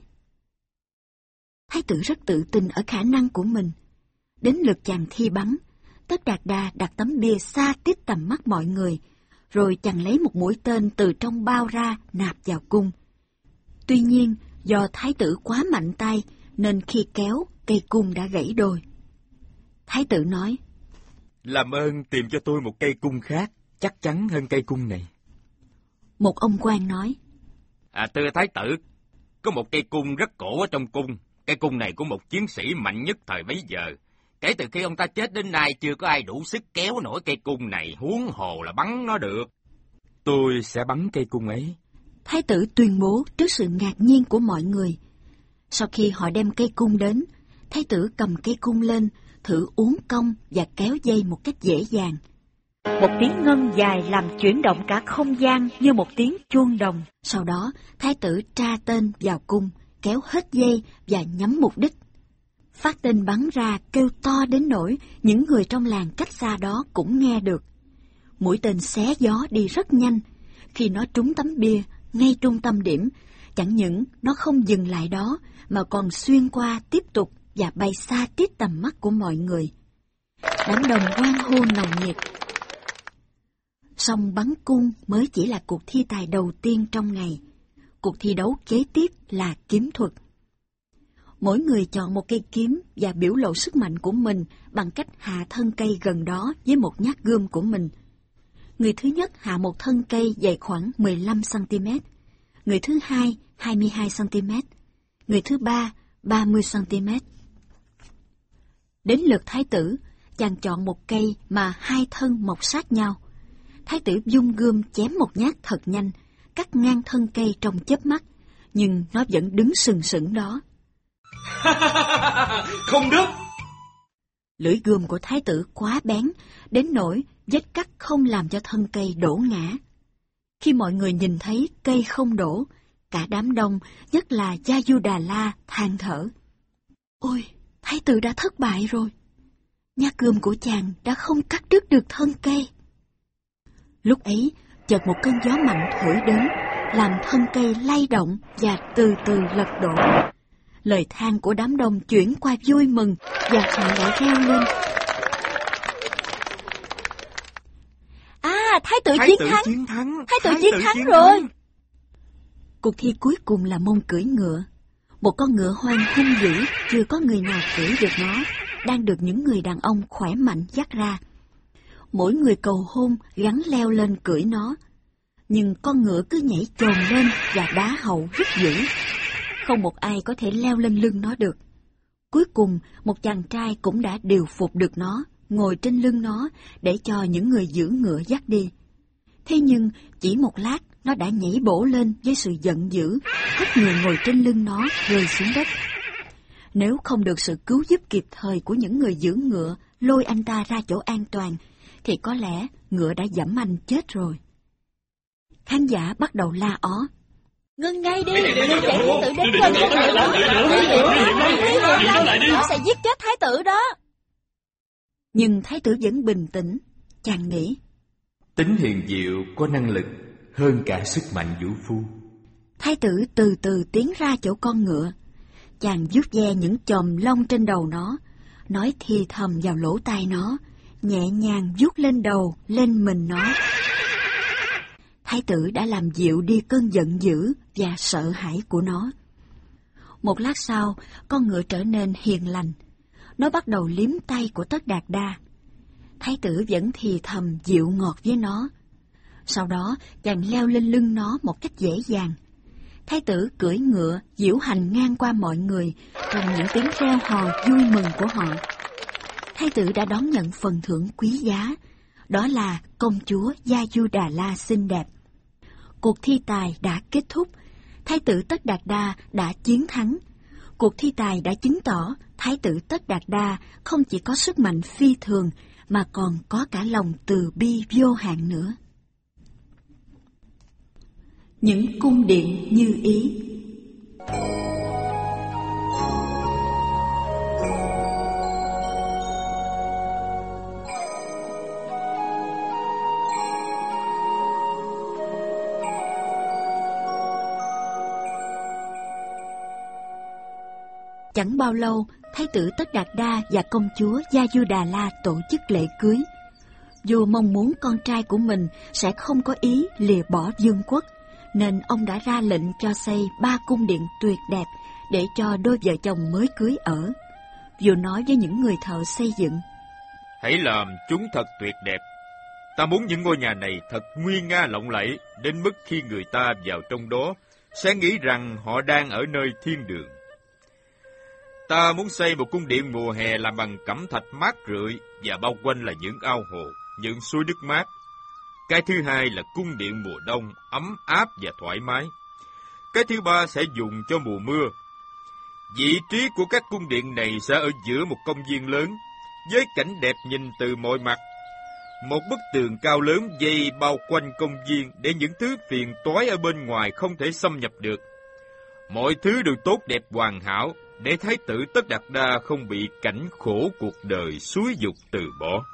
Thái tử rất tự tin ở khả năng của mình. Đến lượt chàng thi bắn, Tất Đạt Đa đặt tấm bia xa tít tầm mắt mọi người, rồi chàng lấy một mũi tên từ trong bao ra nạp vào cung. Tuy nhiên, do thái tử quá mạnh tay, nên khi kéo, cây cung đã gãy đôi. Thái tử nói, Làm ơn tìm cho tôi một cây cung khác, chắc chắn hơn cây cung này. Một ông quan nói, À thưa thái tử, có một cây cung rất cổ ở trong cung. Cây cung này của một chiến sĩ mạnh nhất thời bấy giờ. Kể từ khi ông ta chết đến nay chưa có ai đủ sức kéo nổi cây cung này, huống hồ là bắn nó được. Tôi sẽ bắn cây cung ấy. Thái tử tuyên bố trước sự ngạc nhiên của mọi người. Sau khi họ đem cây cung đến, thái tử cầm cây cung lên, thử uốn cong và kéo dây một cách dễ dàng. Một tiếng ngân dài làm chuyển động cả không gian như một tiếng chuông đồng. Sau đó, thái tử tra tên vào cung, kéo hết dây và nhắm mục đích. Phát tên bắn ra kêu to đến nỗi những người trong làng cách xa đó cũng nghe được. Mũi tên xé gió đi rất nhanh. Khi nó trúng tấm bia, ngay trung tâm điểm, chẳng những nó không dừng lại đó, mà còn xuyên qua tiếp tục và bay xa tít tầm mắt của mọi người. Đám đồng hoan hô nồng nhiệt. Song bắn cung mới chỉ là cuộc thi tài đầu tiên trong ngày. Cuộc thi đấu kế tiếp là kiếm thuật. Mỗi người chọn một cây kiếm và biểu lộ sức mạnh của mình bằng cách hạ thân cây gần đó với một nhát gươm của mình. Người thứ nhất hạ một thân cây dày khoảng 15cm, người thứ hai 22cm, người thứ ba 30cm. Đến lượt thái tử, chàng chọn một cây mà hai thân mọc sát nhau. Thái tử dung gươm chém một nhát thật nhanh, cắt ngang thân cây trong chớp mắt, nhưng nó vẫn đứng sừng sững đó. Không được! Lưỡi gươm của thái tử quá bén, đến nỗi vết cắt không làm cho thân cây đổ ngã. Khi mọi người nhìn thấy cây không đổ, cả đám đông, nhất là Gia Du Đà La, than thở. Ôi, thái tử đã thất bại rồi. Nhát gươm của chàng đã không cắt đứt được thân cây. Lúc ấy, chợt một cơn gió mạnh thổi đến, làm thân cây lay động và từ từ lật đổ. Lời than của đám đông chuyển qua vui mừng và họ lại reo lên. À, thái tử Thái chiến tử thắng! chiến thắng! Thái tử chiến thắng rồi! Cuộc thi cuối cùng là môn cưỡi ngựa. Một con ngựa hoang hung dữ, chưa có người nào cưỡi được nó, đang được những người đàn ông khỏe mạnh dắt ra. Mỗi người cầu hôn gắn leo lên cưỡi nó. Nhưng con ngựa cứ nhảy chồm lên và đá hậu rất dữ. Không một ai có thể leo lên lưng nó được. Cuối cùng, một chàng trai cũng đã điều phục được nó ngồi trên lưng nó để cho những người giữ ngựa dắt đi. Thế nhưng, chỉ một lát, nó đã nhảy bổ lên với sự giận dữ, hất người ngồi trên lưng nó rơi xuống đất. Nếu không được sự cứu giúp kịp thời của những người giữ ngựa lôi anh ta ra chỗ an toàn, thì có lẽ ngựa đã dẫm anh chết rồi. Khán giả bắt đầu la ó. Ngưng ngay đi, đừng chạy thái tử đến gần cho hiểu. Nó sẽ giết chết thái tử đó. Nhưng thái tử vẫn bình tĩnh, chàng nghĩ. Tính hiền diệu có năng lực hơn cả sức mạnh vũ phu. Thái tử từ từ tiến ra chỗ con ngựa. Chàng vuốt ve những chòm lông trên đầu nó, nói thì thầm vào lỗ tai nó, nhẹ nhàng vuốt lên đầu, lên mình nó. Thái tử đã làm dịu đi cơn giận dữ và sợ hãi của nó. Một lát sau, con ngựa trở nên hiền lành. Nó bắt đầu liếm tay của Tất Đạt Đa. Thái tử vẫn thì thầm dịu ngọt với nó. Sau đó, chàng leo lên lưng nó một cách dễ dàng. Thái tử cưỡi ngựa, diễu hành ngang qua mọi người, trong những tiếng reo hò vui mừng của họ. Thái tử đã đón nhận phần thưởng quý giá, đó là công chúa Gia Du Đà La xinh đẹp. Cuộc thi tài đã kết thúc, Thái tử Tất Đạt Đa đã chiến thắng. Cuộc thi tài đã chứng tỏ Thái tử Tất Đạt Đa không chỉ có sức mạnh phi thường, mà còn có cả lòng từ bi vô hạn nữa. Những cung điện như ý Chẳng bao lâu, Thái tử Tất Đạt Đa và công chúa Gia Du Đà La tổ chức lễ cưới. Vua mong muốn con trai của mình sẽ không có ý lìa bỏ dương quốc, nên ông đã ra lệnh cho xây ba cung điện tuyệt đẹp để cho đôi vợ chồng mới cưới ở. Vua nói với những người thợ xây dựng. Hãy làm chúng thật tuyệt đẹp. Ta muốn những ngôi nhà này thật nguy nga lộng lẫy, đến mức khi người ta vào trong đó sẽ nghĩ rằng họ đang ở nơi thiên đường. Ta muốn xây một cung điện mùa hè làm bằng cẩm thạch mát rượi và bao quanh là những ao hồ, những suối nước mát. Cái thứ hai là cung điện mùa đông, ấm áp và thoải mái. Cái thứ ba sẽ dùng cho mùa mưa. Vị trí của các cung điện này sẽ ở giữa một công viên lớn, với cảnh đẹp nhìn từ mọi mặt. Một bức tường cao lớn dây bao quanh công viên để những thứ phiền toái ở bên ngoài không thể xâm nhập được. Mọi thứ đều tốt đẹp hoàn hảo, để thái tử Tất Đạt Đa không bị cảnh khổ cuộc đời suối dục từ bỏ.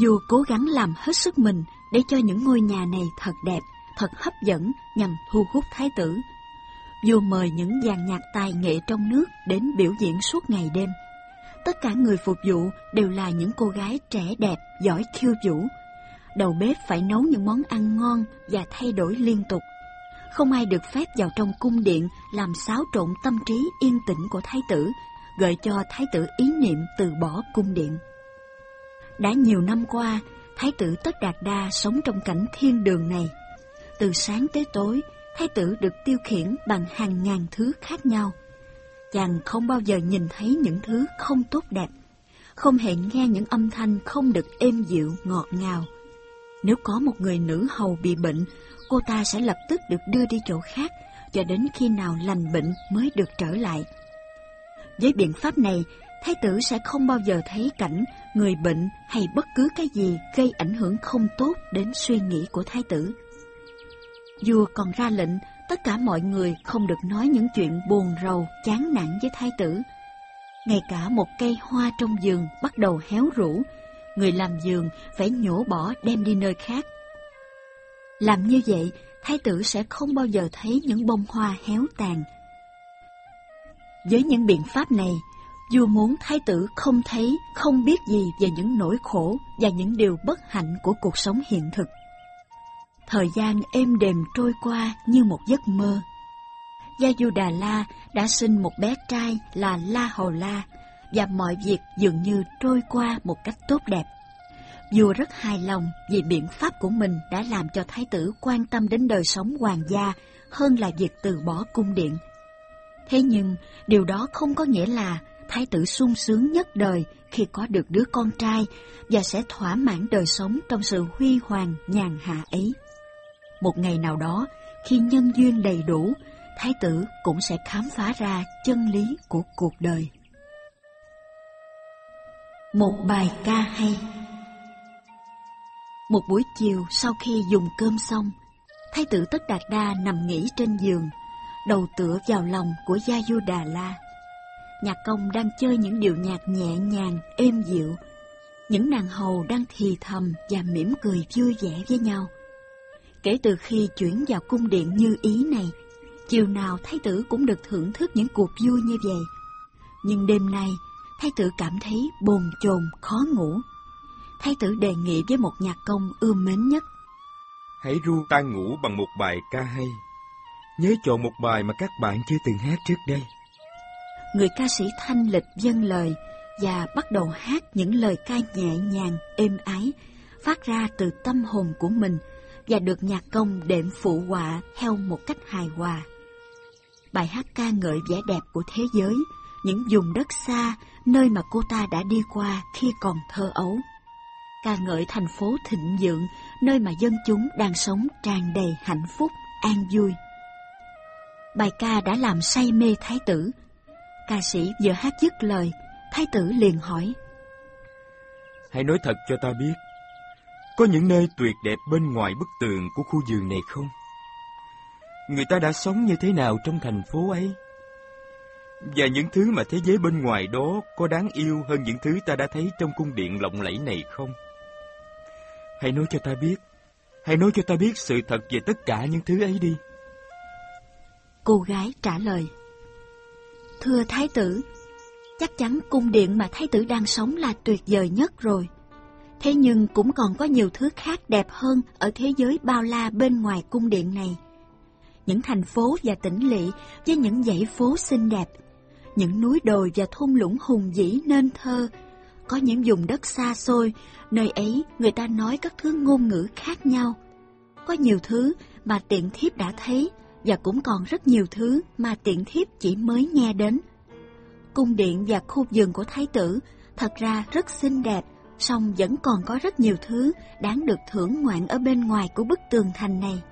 Dù cố gắng làm hết sức mình để cho những ngôi nhà này thật đẹp, thật hấp dẫn nhằm thu hút thái tử. dù mời những dàn nhạc tài nghệ trong nước đến biểu diễn suốt ngày đêm. Tất cả người phục vụ đều là những cô gái trẻ đẹp, giỏi khiêu vũ. Đầu bếp phải nấu những món ăn ngon và thay đổi liên tục không ai được phép vào trong cung điện làm xáo trộn tâm trí yên tĩnh của thái tử, gợi cho thái tử ý niệm từ bỏ cung điện. Đã nhiều năm qua, thái tử Tất Đạt Đa sống trong cảnh thiên đường này. Từ sáng tới tối, thái tử được tiêu khiển bằng hàng ngàn thứ khác nhau. Chàng không bao giờ nhìn thấy những thứ không tốt đẹp, không hề nghe những âm thanh không được êm dịu, ngọt ngào. Nếu có một người nữ hầu bị bệnh cô ta sẽ lập tức được đưa đi chỗ khác cho đến khi nào lành bệnh mới được trở lại. Với biện pháp này, thái tử sẽ không bao giờ thấy cảnh người bệnh hay bất cứ cái gì gây ảnh hưởng không tốt đến suy nghĩ của thái tử. Vua còn ra lệnh tất cả mọi người không được nói những chuyện buồn rầu, chán nản với thái tử. Ngay cả một cây hoa trong giường bắt đầu héo rũ, người làm giường phải nhổ bỏ đem đi nơi khác làm như vậy, thái tử sẽ không bao giờ thấy những bông hoa héo tàn. Với những biện pháp này, vua muốn thái tử không thấy, không biết gì về những nỗi khổ và những điều bất hạnh của cuộc sống hiện thực. Thời gian êm đềm trôi qua như một giấc mơ. Gia Du Đà La đã sinh một bé trai là La Hầu La và mọi việc dường như trôi qua một cách tốt đẹp. Vua rất hài lòng vì biện pháp của mình đã làm cho thái tử quan tâm đến đời sống hoàng gia hơn là việc từ bỏ cung điện. Thế nhưng, điều đó không có nghĩa là thái tử sung sướng nhất đời khi có được đứa con trai và sẽ thỏa mãn đời sống trong sự huy hoàng nhàn hạ ấy. Một ngày nào đó, khi nhân duyên đầy đủ, thái tử cũng sẽ khám phá ra chân lý của cuộc đời. Một bài ca hay Một buổi chiều sau khi dùng cơm xong, thái tử Tất Đạt Đa nằm nghỉ trên giường, đầu tựa vào lòng của Gia Du Đà La. Nhạc công đang chơi những điệu nhạc nhẹ nhàng, êm dịu. Những nàng hầu đang thì thầm và mỉm cười vui vẻ với nhau. Kể từ khi chuyển vào cung điện như ý này, chiều nào thái tử cũng được thưởng thức những cuộc vui như vậy. Nhưng đêm nay, thái tử cảm thấy bồn chồn khó ngủ. Thái tử đề nghị với một nhạc công ưa mến nhất. Hãy ru tan ngủ bằng một bài ca hay. Nhớ chọn một bài mà các bạn chưa từng hát trước đây. Người ca sĩ thanh lịch dâng lời và bắt đầu hát những lời ca nhẹ nhàng, êm ái, phát ra từ tâm hồn của mình và được nhạc công đệm phụ họa theo một cách hài hòa. Bài hát ca ngợi vẻ đẹp của thế giới, những vùng đất xa, nơi mà cô ta đã đi qua khi còn thơ ấu. Ca ngợi thành phố thịnh vượng, nơi mà dân chúng đang sống tràn đầy hạnh phúc, an vui. Bài ca đã làm say mê thái tử. Ca sĩ vừa hát dứt lời, thái tử liền hỏi. Hãy nói thật cho ta biết, có những nơi tuyệt đẹp bên ngoài bức tường của khu vườn này không? Người ta đã sống như thế nào trong thành phố ấy? Và những thứ mà thế giới bên ngoài đó có đáng yêu hơn những thứ ta đã thấy trong cung điện lộng lẫy này không? Hãy nói cho ta biết, hãy nói cho ta biết sự thật về tất cả những thứ ấy đi. Cô gái trả lời. Thưa Thái tử, chắc chắn cung điện mà Thái tử đang sống là tuyệt vời nhất rồi. Thế nhưng cũng còn có nhiều thứ khác đẹp hơn ở thế giới bao la bên ngoài cung điện này. Những thành phố và tỉnh lỵ với những dãy phố xinh đẹp, những núi đồi và thung lũng hùng vĩ nên thơ, có những vùng đất xa xôi, nơi ấy người ta nói các thứ ngôn ngữ khác nhau. Có nhiều thứ mà tiện thiếp đã thấy và cũng còn rất nhiều thứ mà tiện thiếp chỉ mới nghe đến. Cung điện và khu vườn của thái tử thật ra rất xinh đẹp, song vẫn còn có rất nhiều thứ đáng được thưởng ngoạn ở bên ngoài của bức tường thành này.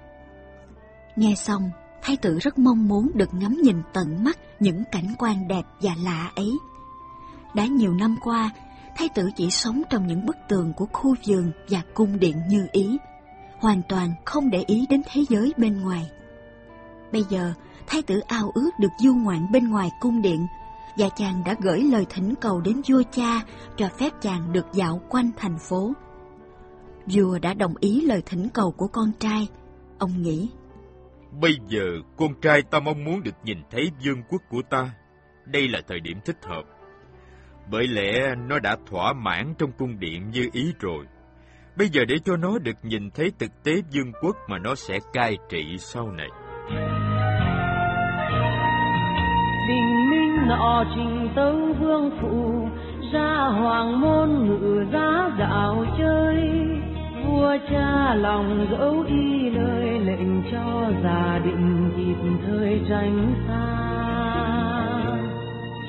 Nghe xong, thái tử rất mong muốn được ngắm nhìn tận mắt những cảnh quan đẹp và lạ ấy. Đã nhiều năm qua, thái tử chỉ sống trong những bức tường của khu vườn và cung điện như ý, hoàn toàn không để ý đến thế giới bên ngoài. Bây giờ, thái tử ao ước được du ngoạn bên ngoài cung điện, và chàng đã gửi lời thỉnh cầu đến vua cha cho phép chàng được dạo quanh thành phố. Vua đã đồng ý lời thỉnh cầu của con trai. Ông nghĩ, Bây giờ con trai ta mong muốn được nhìn thấy vương quốc của ta. Đây là thời điểm thích hợp. Bởi lẽ nó đã thỏa mãn trong cung điện như ý rồi. Bây giờ để cho nó được nhìn thấy thực tế vương quốc mà nó sẽ cai trị sau này. Bình minh nọ trình tấu vương phụ, ra hoàng môn ngự giá dạo chơi. Vua cha lòng dẫu y lời lệnh cho gia định kịp thời tránh xa.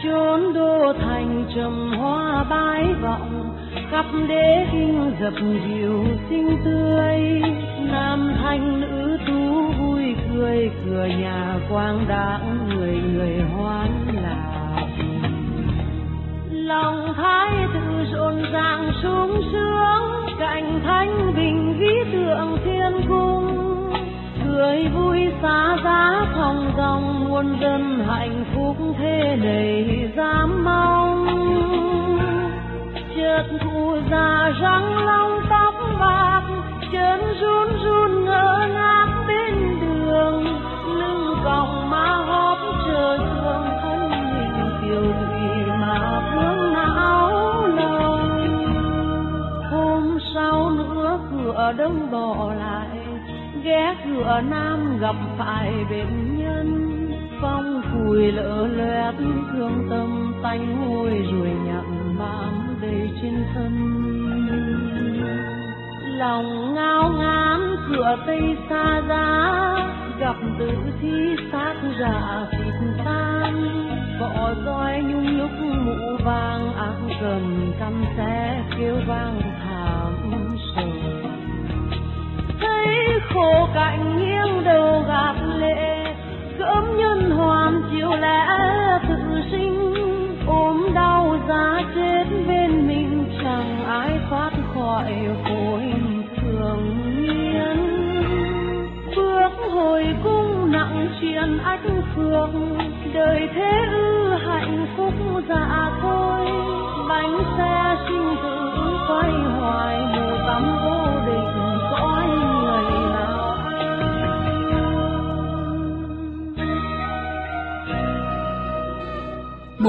Chốn đô thành trầm hoa bái vọng, khắp đế kinh dập dìu xinh tươi nam thanh nữ tú vui cười cửa nhà quang đãng người người hoan lạc lòng thái tử rộn ràng sung sướng cạnh thánh bình vĩ tượng thiên cung cười vui xa giá thòng dòng muôn dân hạnh phúc thế này dám mong. Chợt thu già răng long tóc bạc chân run run ngựa cửa đông bỏ lại ghé cửa nam gặp phải bệnh nhân. Phong phùi lỡ loét, thương tâm tanh hôi ruồi nhặng bám đầy trên thân. Lòng ngao ngán cửa tây xa giá gặp tử thi xác giả thịt tan. Cỏ roi nhung nhúc mũ vàng, ác cầm căm xe kêu vang thấy khổ cạnh nghiêng đầu gạt lệ cỡm nhân hoàn chiều lẽ tự sinh. Ôm đau giá chết bên mình, chẳng ai thoát khỏi khối thường nhiên. Bước hồi cung nặng chuyện ách phượng, đời thế ư hạnh phúc dạ thôi. Bánh xe sinh tử quay hoài, mù tắm vô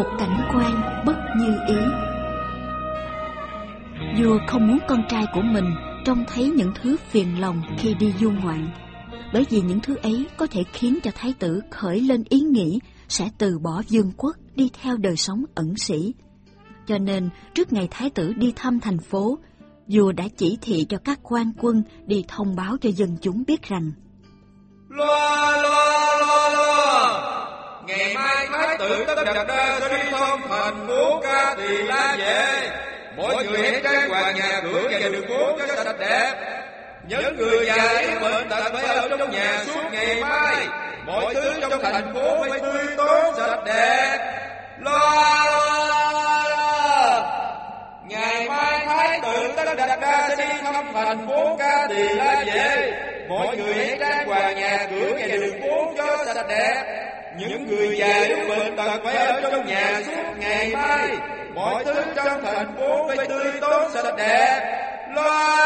một cảnh quan bất như ý vua không muốn con trai của mình trông thấy những thứ phiền lòng khi đi du ngoạn bởi vì những thứ ấy có thể khiến cho thái tử khởi lên ý nghĩ sẽ từ bỏ vương quốc đi theo đời sống ẩn sĩ. Cho nên, trước ngày thái tử đi thăm thành phố, vua đã chỉ thị cho các quan quân đi thông báo cho dân chúng biết rằng Loa loa loa loa Ngày mai thái tử tất đặt ra sẽ đi thông thành phố ca tỳ la về mỗi người hãy trang hoàng nhà cửa và đường phố cho sạch đẹp. Những người già yếu bệnh tật phải ở trong nhà suốt ngày mai. Mọi thứ trong thành phố phải tươi tốt, sạch đẹp. Lo ngày mai thái tử tất đặt ra sẽ đi thăm thành phố ca tỳ la về mọi người hãy trang hoàng nhà cửa và đường phố cho sạch đẹp những người già yếu bệnh tật phải ở trong nhà suốt ngày mai mọi thứ trong thành phố phải tươi tốt sạch đẹp lo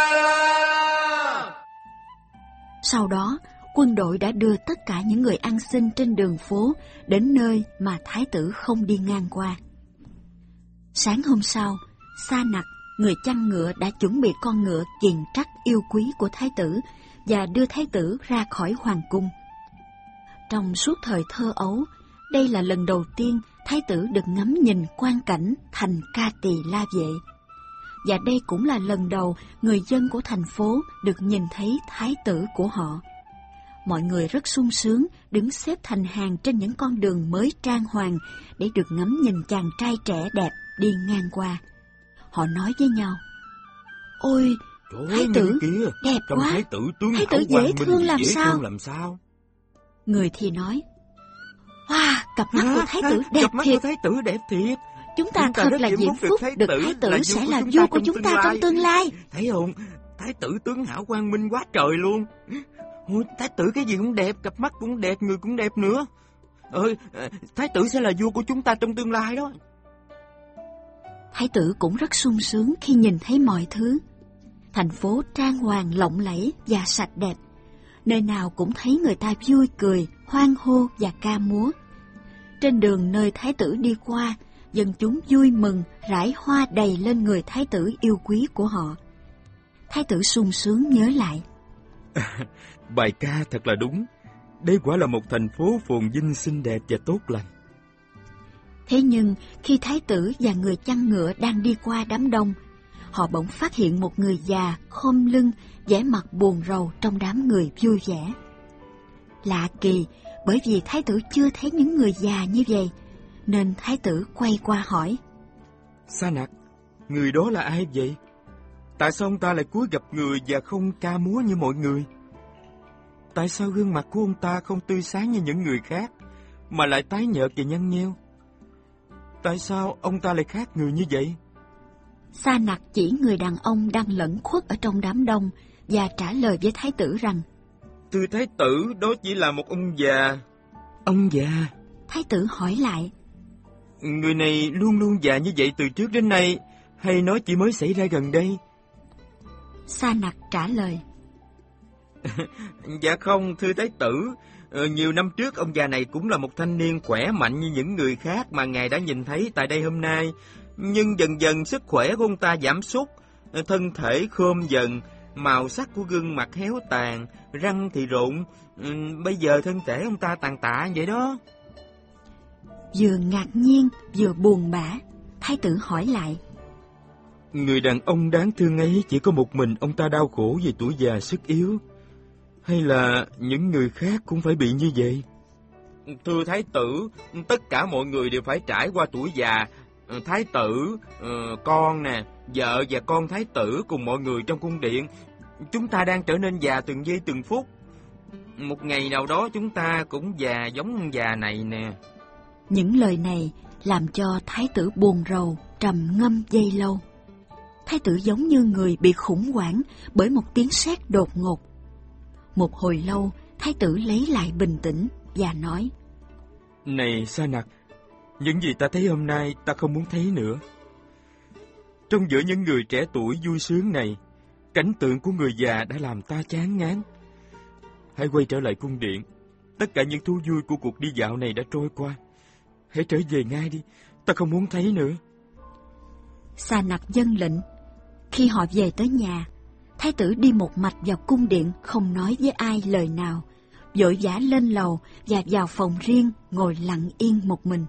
sau đó, quân đội đã đưa tất cả những người ăn xin trên đường phố đến nơi mà thái tử không đi ngang qua. Sáng hôm sau, Sa Nặc, người chăn ngựa đã chuẩn bị con ngựa kiền trắc yêu quý của thái tử và đưa thái tử ra khỏi hoàng cung. Trong suốt thời thơ ấu, đây là lần đầu tiên thái tử được ngắm nhìn quan cảnh thành ca tỳ la vệ và đây cũng là lần đầu người dân của thành phố được nhìn thấy thái tử của họ. Mọi người rất sung sướng đứng xếp thành hàng trên những con đường mới trang hoàng để được ngắm nhìn chàng trai trẻ đẹp đi ngang qua. Họ nói với nhau, Ôi, Trời thái tử, kia, đẹp quá, thái tử, tướng thái tử dễ thương làm sao? làm sao? Người thì nói, Wow, cặp mắt của thái tử đẹp cặp mắt thiệt. Của thái tử đẹp thiệt. Chúng ta, thật là diễm phúc được thái tử sẽ là vua của chúng ta trong tương lai. Thấy không? Thái tử tướng hảo quang minh quá trời luôn. Ôi, thái tử cái gì cũng đẹp, cặp mắt cũng đẹp, người cũng đẹp nữa. Ơi, thái tử sẽ là vua của chúng ta trong tương lai đó. Thái tử cũng rất sung sướng khi nhìn thấy mọi thứ. Thành phố trang hoàng lộng lẫy và sạch đẹp. Nơi nào cũng thấy người ta vui cười, hoan hô và ca múa. Trên đường nơi thái tử đi qua, dân chúng vui mừng rải hoa đầy lên người thái tử yêu quý của họ. Thái tử sung sướng nhớ lại. bài ca thật là đúng. Đây quả là một thành phố phồn vinh xinh đẹp và tốt lành. Thế nhưng, khi thái tử và người chăn ngựa đang đi qua đám đông, họ bỗng phát hiện một người già, khom lưng, vẻ mặt buồn rầu trong đám người vui vẻ. Lạ kỳ, bởi vì thái tử chưa thấy những người già như vậy, nên thái tử quay qua hỏi. Sa nặc, người đó là ai vậy? Tại sao ông ta lại cúi gặp người và không ca múa như mọi người? Tại sao gương mặt của ông ta không tươi sáng như những người khác, mà lại tái nhợt và nhăn nheo? Tại sao ông ta lại khác người như vậy? Sa nặc chỉ người đàn ông đang lẫn khuất ở trong đám đông và trả lời với thái tử rằng Thưa thái tử, đó chỉ là một ông già. Ông già? Thái tử hỏi lại Người này luôn luôn già như vậy từ trước đến nay, hay nó chỉ mới xảy ra gần đây? Sa nặc trả lời. dạ không, thưa thái tử. Ờ, nhiều năm trước ông già này cũng là một thanh niên khỏe mạnh như những người khác mà ngài đã nhìn thấy tại đây hôm nay. Nhưng dần dần sức khỏe của ông ta giảm sút, thân thể khôm dần, màu sắc của gương mặt héo tàn, răng thì rụng. Ừ, bây giờ thân thể ông ta tàn tạ vậy đó vừa ngạc nhiên vừa buồn bã. Thái tử hỏi lại. Người đàn ông đáng thương ấy chỉ có một mình ông ta đau khổ vì tuổi già sức yếu. Hay là những người khác cũng phải bị như vậy? Thưa Thái tử, tất cả mọi người đều phải trải qua tuổi già. Thái tử, ờ, con nè, vợ và con thái tử cùng mọi người trong cung điện. Chúng ta đang trở nên già từng giây từng phút. Một ngày nào đó chúng ta cũng già giống già này nè. Những lời này làm cho thái tử buồn rầu, trầm ngâm dây lâu. Thái tử giống như người bị khủng hoảng bởi một tiếng sét đột ngột. Một hồi lâu, thái tử lấy lại bình tĩnh và nói Này Sa Nặc, những gì ta thấy hôm nay ta không muốn thấy nữa. Trong giữa những người trẻ tuổi vui sướng này, cảnh tượng của người già đã làm ta chán ngán. Hãy quay trở lại cung điện. Tất cả những thú vui của cuộc đi dạo này đã trôi qua. Hãy trở về ngay đi, ta không muốn thấy nữa. Xà nặc dân lệnh. Khi họ về tới nhà, thái tử đi một mạch vào cung điện không nói với ai lời nào, vội vã lên lầu và vào phòng riêng ngồi lặng yên một mình.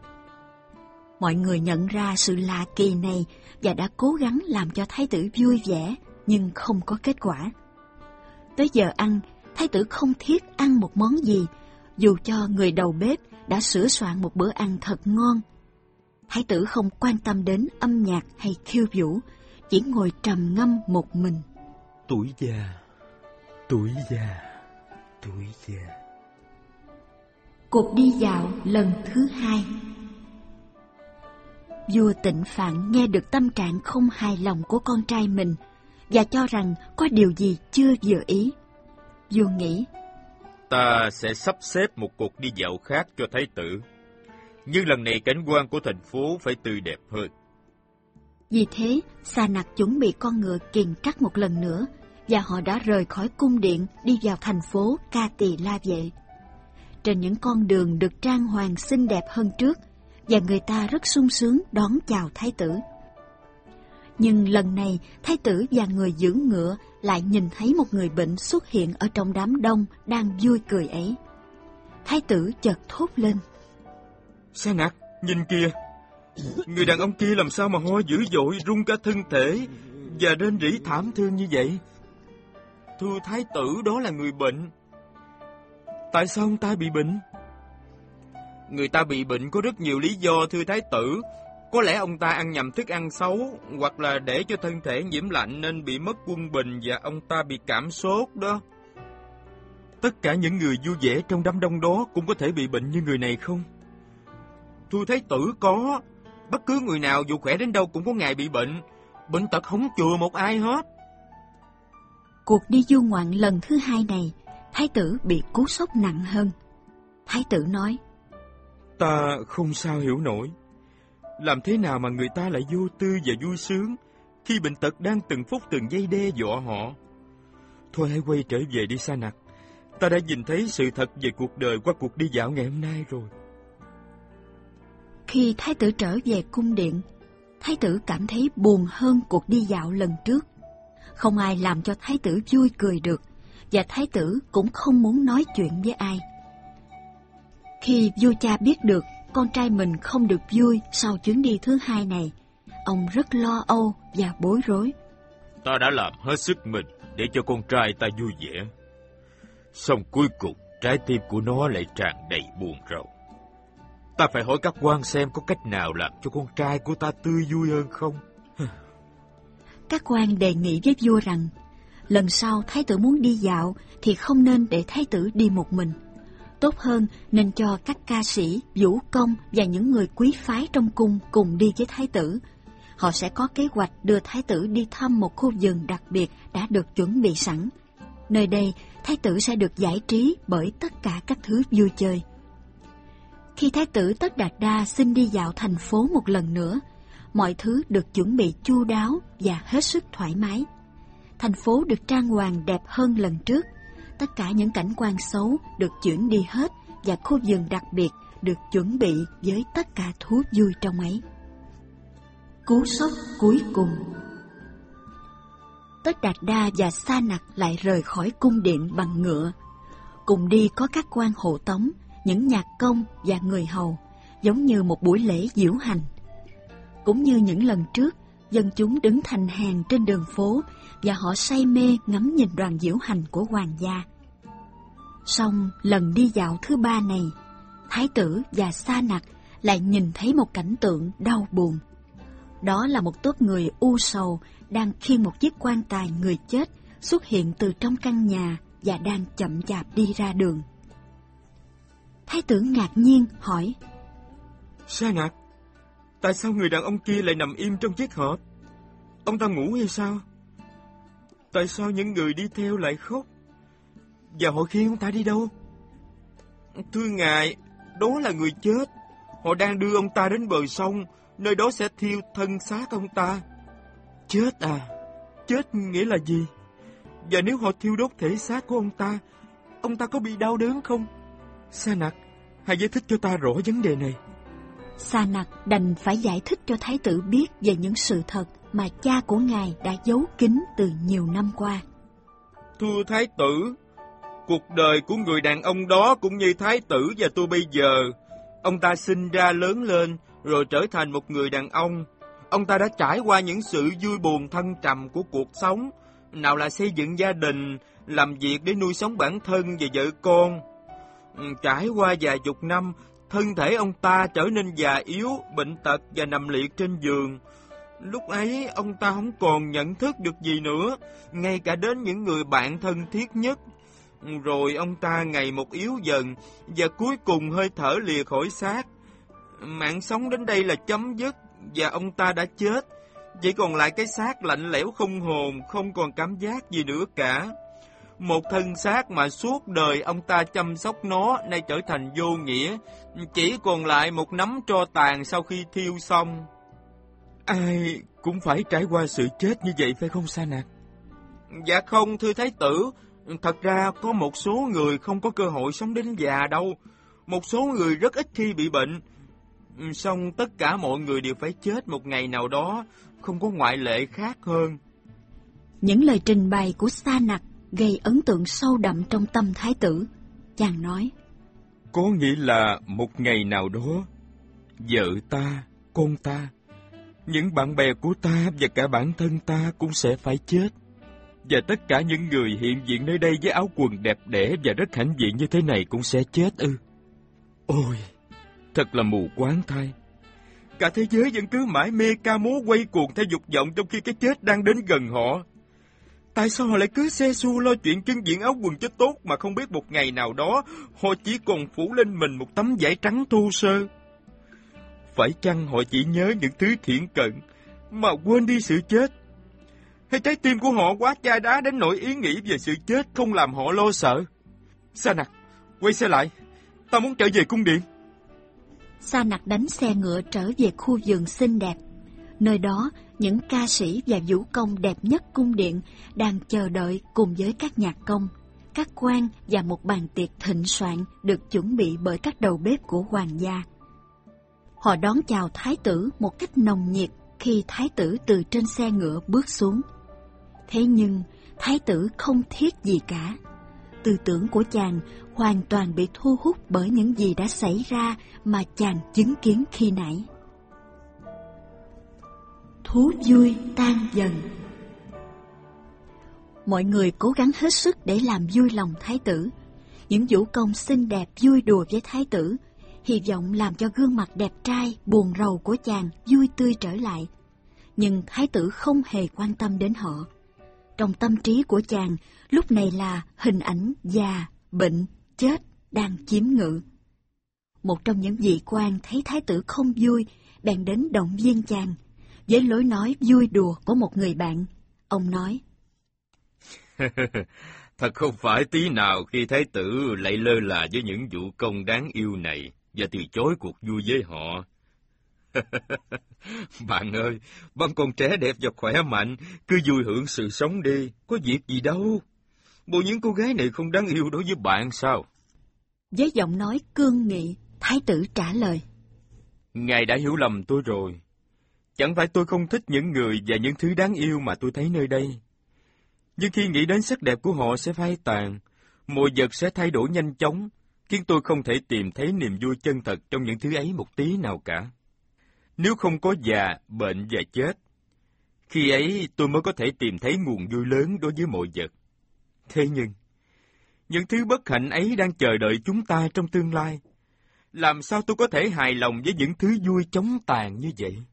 Mọi người nhận ra sự lạ kỳ này và đã cố gắng làm cho thái tử vui vẻ, nhưng không có kết quả. Tới giờ ăn, thái tử không thiết ăn một món gì, dù cho người đầu bếp đã sửa soạn một bữa ăn thật ngon. Thái tử không quan tâm đến âm nhạc hay khiêu vũ, chỉ ngồi trầm ngâm một mình. Tuổi già, tuổi già, tuổi già. Cuộc đi dạo lần thứ hai Vua tịnh Phạn nghe được tâm trạng không hài lòng của con trai mình và cho rằng có điều gì chưa vừa ý. Vua nghĩ, Ta sẽ sắp xếp một cuộc đi dạo khác cho thái tử. Nhưng lần này cảnh quan của thành phố phải tươi đẹp hơn. Vì thế, Sa Nặc chuẩn bị con ngựa kiền cắt một lần nữa và họ đã rời khỏi cung điện đi vào thành phố Ca Tỳ La Vệ. Trên những con đường được trang hoàng xinh đẹp hơn trước và người ta rất sung sướng đón chào thái tử. Nhưng lần này, thái tử và người giữ ngựa lại nhìn thấy một người bệnh xuất hiện ở trong đám đông đang vui cười ấy. Thái tử chợt thốt lên. Xe nạc, nhìn kìa! Người đàn ông kia làm sao mà ho dữ dội, run cả thân thể và rên rỉ thảm thương như vậy? Thưa thái tử, đó là người bệnh. Tại sao ông ta bị bệnh? Người ta bị bệnh có rất nhiều lý do thưa thái tử. Có lẽ ông ta ăn nhầm thức ăn xấu, hoặc là để cho thân thể nhiễm lạnh nên bị mất quân bình và ông ta bị cảm sốt đó. Tất cả những người vui vẻ trong đám đông đó cũng có thể bị bệnh như người này không? Thưa thái tử có, bất cứ người nào dù khỏe đến đâu cũng có ngày bị bệnh. Bệnh tật không chừa một ai hết. Cuộc đi du ngoạn lần thứ hai này, thái tử bị cú sốc nặng hơn. Thái tử nói, Ta không sao hiểu nổi. Làm thế nào mà người ta lại vô tư và vui sướng khi bệnh tật đang từng phút từng giây đe dọa họ? Thôi hãy quay trở về đi Sa Nặc. Ta đã nhìn thấy sự thật về cuộc đời qua cuộc đi dạo ngày hôm nay rồi. Khi thái tử trở về cung điện, thái tử cảm thấy buồn hơn cuộc đi dạo lần trước. Không ai làm cho thái tử vui cười được, và thái tử cũng không muốn nói chuyện với ai. Khi vua cha biết được con trai mình không được vui sau chuyến đi thứ hai này, ông rất lo âu và bối rối. Ta đã làm hết sức mình để cho con trai ta vui vẻ. Xong cuối cùng, trái tim của nó lại tràn đầy buồn rầu. Ta phải hỏi các quan xem có cách nào làm cho con trai của ta tươi vui hơn không? Các quan đề nghị với vua rằng, lần sau thái tử muốn đi dạo thì không nên để thái tử đi một mình. Tốt hơn nên cho các ca sĩ, vũ công và những người quý phái trong cung cùng đi với thái tử. Họ sẽ có kế hoạch đưa thái tử đi thăm một khu vườn đặc biệt đã được chuẩn bị sẵn. Nơi đây, thái tử sẽ được giải trí bởi tất cả các thứ vui chơi. Khi thái tử Tất Đạt Đa xin đi dạo thành phố một lần nữa, mọi thứ được chuẩn bị chu đáo và hết sức thoải mái. Thành phố được trang hoàng đẹp hơn lần trước, tất cả những cảnh quan xấu được chuyển đi hết và khu vườn đặc biệt được chuẩn bị với tất cả thú vui trong ấy. Cú sốc cuối cùng Tất Đạt Đa và Sa Nặc lại rời khỏi cung điện bằng ngựa. Cùng đi có các quan hộ tống, những nhạc công và người hầu, giống như một buổi lễ diễu hành. Cũng như những lần trước, dân chúng đứng thành hàng trên đường phố và họ say mê ngắm nhìn đoàn diễu hành của hoàng gia. Xong lần đi dạo thứ ba này, Thái tử và Sa Nặc lại nhìn thấy một cảnh tượng đau buồn. Đó là một tốt người u sầu đang khiêng một chiếc quan tài người chết xuất hiện từ trong căn nhà và đang chậm chạp đi ra đường. Thái tử ngạc nhiên hỏi Sa nạc, tại sao người đàn ông kia lại nằm im trong chiếc hộp? Ông ta ngủ hay sao? Tại sao những người đi theo lại khóc? Và họ khiêng ông ta đi đâu? Thưa ngài, đó là người chết. Họ đang đưa ông ta đến bờ sông, nơi đó sẽ thiêu thân xác ông ta. Chết à? Chết nghĩa là gì? Và nếu họ thiêu đốt thể xác của ông ta, ông ta có bị đau đớn không? Sa nặc, hãy giải thích cho ta rõ vấn đề này. Sa nặc đành phải giải thích cho thái tử biết về những sự thật mà cha của ngài đã giấu kín từ nhiều năm qua. Thưa thái tử, cuộc đời của người đàn ông đó cũng như thái tử và tôi bây giờ. Ông ta sinh ra lớn lên rồi trở thành một người đàn ông. Ông ta đã trải qua những sự vui buồn thăng trầm của cuộc sống, nào là xây dựng gia đình, làm việc để nuôi sống bản thân và vợ con. Ừ, trải qua vài chục năm, thân thể ông ta trở nên già yếu, bệnh tật và nằm liệt trên giường. Lúc ấy, ông ta không còn nhận thức được gì nữa, ngay cả đến những người bạn thân thiết nhất. Rồi ông ta ngày một yếu dần, và cuối cùng hơi thở lìa khỏi xác. Mạng sống đến đây là chấm dứt, và ông ta đã chết. Chỉ còn lại cái xác lạnh lẽo không hồn, không còn cảm giác gì nữa cả. Một thân xác mà suốt đời ông ta chăm sóc nó nay trở thành vô nghĩa, chỉ còn lại một nắm tro tàn sau khi thiêu xong. Ai cũng phải trải qua sự chết như vậy phải không Sa Nạc? Dạ không, thưa Thái tử. Thật ra có một số người không có cơ hội sống đến già đâu. Một số người rất ít khi bị bệnh. Xong tất cả mọi người đều phải chết một ngày nào đó, không có ngoại lệ khác hơn. Những lời trình bày của Sa Nặc gây ấn tượng sâu đậm trong tâm thái tử. Chàng nói, Có nghĩa là một ngày nào đó, vợ ta, con ta, những bạn bè của ta và cả bản thân ta cũng sẽ phải chết. Và tất cả những người hiện diện nơi đây với áo quần đẹp đẽ và rất hãnh diện như thế này cũng sẽ chết ư. Ôi, thật là mù quáng thay. Cả thế giới vẫn cứ mãi mê ca múa quay cuồng theo dục vọng trong khi cái chết đang đến gần họ. Tại sao họ lại cứ xe xu lo chuyện chân diện áo quần cho tốt mà không biết một ngày nào đó họ chỉ còn phủ lên mình một tấm vải trắng thô sơ? Phải chăng họ chỉ nhớ những thứ thiện cận mà quên đi sự chết? Hay trái tim của họ quá chai đá đến nỗi ý nghĩ về sự chết không làm họ lo sợ? Sa nặc, quay xe lại, ta muốn trở về cung điện. Sa nặc đánh xe ngựa trở về khu vườn xinh đẹp. Nơi đó, những ca sĩ và vũ công đẹp nhất cung điện đang chờ đợi cùng với các nhạc công, các quan và một bàn tiệc thịnh soạn được chuẩn bị bởi các đầu bếp của hoàng gia. Họ đón chào thái tử một cách nồng nhiệt khi thái tử từ trên xe ngựa bước xuống. Thế nhưng, thái tử không thiết gì cả. Tư tưởng của chàng hoàn toàn bị thu hút bởi những gì đã xảy ra mà chàng chứng kiến khi nãy. Thú vui tan dần Mọi người cố gắng hết sức để làm vui lòng thái tử. Những vũ công xinh đẹp vui đùa với thái tử, hy vọng làm cho gương mặt đẹp trai, buồn rầu của chàng vui tươi trở lại. Nhưng thái tử không hề quan tâm đến họ. Trong tâm trí của chàng, lúc này là hình ảnh già, bệnh, chết đang chiếm ngự. Một trong những vị quan thấy thái tử không vui, bèn đến động viên chàng. Với lối nói vui đùa của một người bạn, ông nói. Thật không phải tí nào khi thái tử lại lơ là với những vụ công đáng yêu này và từ chối cuộc vui với họ. Bạn ơi, bạn còn trẻ đẹp và khỏe mạnh, cứ vui hưởng sự sống đi, có việc gì đâu. Bộ những cô gái này không đáng yêu đối với bạn sao? Với giọng nói cương nghị, thái tử trả lời. Ngài đã hiểu lầm tôi rồi. Chẳng phải tôi không thích những người và những thứ đáng yêu mà tôi thấy nơi đây. Nhưng khi nghĩ đến sắc đẹp của họ sẽ phai tàn, mùa vật sẽ thay đổi nhanh chóng, khiến tôi không thể tìm thấy niềm vui chân thật trong những thứ ấy một tí nào cả. Nếu không có già, bệnh và chết, khi ấy tôi mới có thể tìm thấy nguồn vui lớn đối với mọi vật. Thế nhưng, những thứ bất hạnh ấy đang chờ đợi chúng ta trong tương lai. Làm sao tôi có thể hài lòng với những thứ vui chóng tàn như vậy?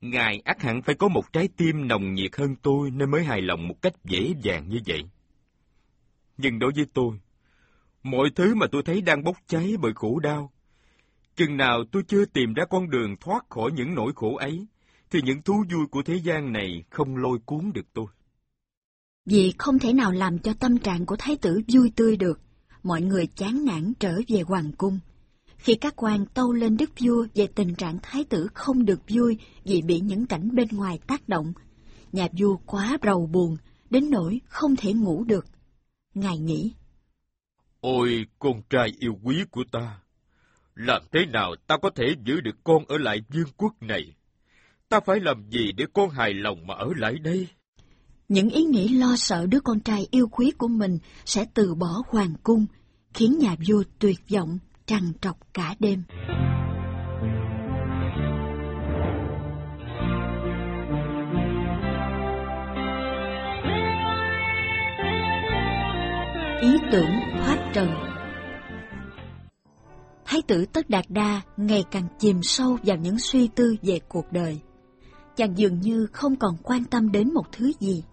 Ngài ác hẳn phải có một trái tim nồng nhiệt hơn tôi nên mới hài lòng một cách dễ dàng như vậy. Nhưng đối với tôi, mọi thứ mà tôi thấy đang bốc cháy bởi khổ đau, chừng nào tôi chưa tìm ra con đường thoát khỏi những nỗi khổ ấy, thì những thú vui của thế gian này không lôi cuốn được tôi. Vì không thể nào làm cho tâm trạng của thái tử vui tươi được, mọi người chán nản trở về hoàng cung. Khi các quan tâu lên đức vua về tình trạng thái tử không được vui vì bị những cảnh bên ngoài tác động, nhà vua quá rầu buồn, đến nỗi không thể ngủ được. Ngài nghĩ, Ôi con trai yêu quý của ta, làm thế nào ta có thể giữ được con ở lại vương quốc này? Ta phải làm gì để con hài lòng mà ở lại đây? Những ý nghĩ lo sợ đứa con trai yêu quý của mình sẽ từ bỏ hoàng cung, khiến nhà vua tuyệt vọng, trằn trọc cả đêm. Ý tưởng thoát trần Thái tử Tất Đạt Đa ngày càng chìm sâu vào những suy tư về cuộc đời. Chàng dường như không còn quan tâm đến một thứ gì.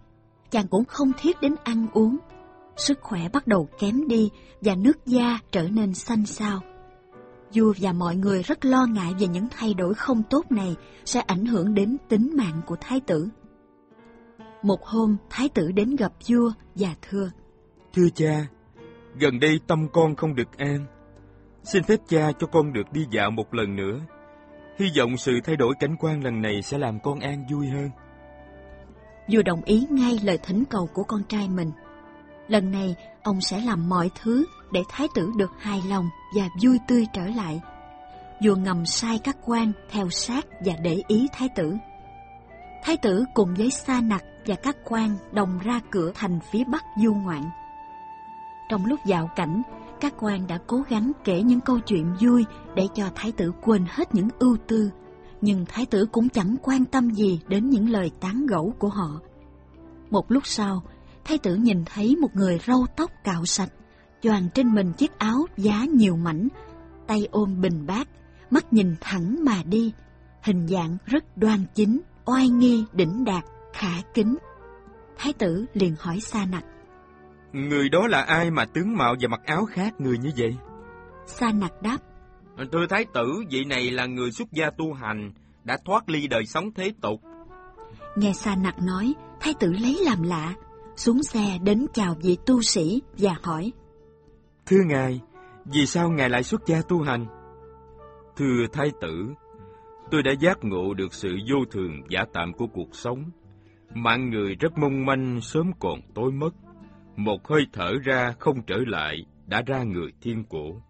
Chàng cũng không thiết đến ăn uống. Sức khỏe bắt đầu kém đi và nước da trở nên xanh xao. Vua và mọi người rất lo ngại về những thay đổi không tốt này sẽ ảnh hưởng đến tính mạng của thái tử. Một hôm, thái tử đến gặp vua và thưa. Thưa cha, gần đây tâm con không được an. Xin phép cha cho con được đi dạo một lần nữa. Hy vọng sự thay đổi cảnh quan lần này sẽ làm con an vui hơn. Vua đồng ý ngay lời thỉnh cầu của con trai mình. Lần này, ông sẽ làm mọi thứ để thái tử được hài lòng và vui tươi trở lại. Vua ngầm sai các quan theo sát và để ý thái tử. Thái tử cùng với Sa Nặc và các quan đồng ra cửa thành phía bắc du ngoạn. Trong lúc dạo cảnh, các quan đã cố gắng kể những câu chuyện vui để cho thái tử quên hết những ưu tư, nhưng thái tử cũng chẳng quan tâm gì đến những lời tán gẫu của họ. Một lúc sau, thái tử nhìn thấy một người râu tóc cạo sạch, choàng trên mình chiếc áo giá nhiều mảnh, tay ôm bình bát, mắt nhìn thẳng mà đi, hình dạng rất đoan chính, oai nghi, đỉnh đạt, khả kính. Thái tử liền hỏi Sa Nặc. Người đó là ai mà tướng mạo và mặc áo khác người như vậy? Sa Nặc đáp. Thưa Thái tử, vị này là người xuất gia tu hành, đã thoát ly đời sống thế tục. Nghe Sa Nặc nói, Thái tử lấy làm lạ, xuống xe đến chào vị tu sĩ và hỏi. Thưa ngài, vì sao ngài lại xuất gia tu hành? Thưa Thái tử, tôi đã giác ngộ được sự vô thường giả tạm của cuộc sống. Mạng người rất mong manh sớm còn tối mất. Một hơi thở ra không trở lại đã ra người thiên cổ.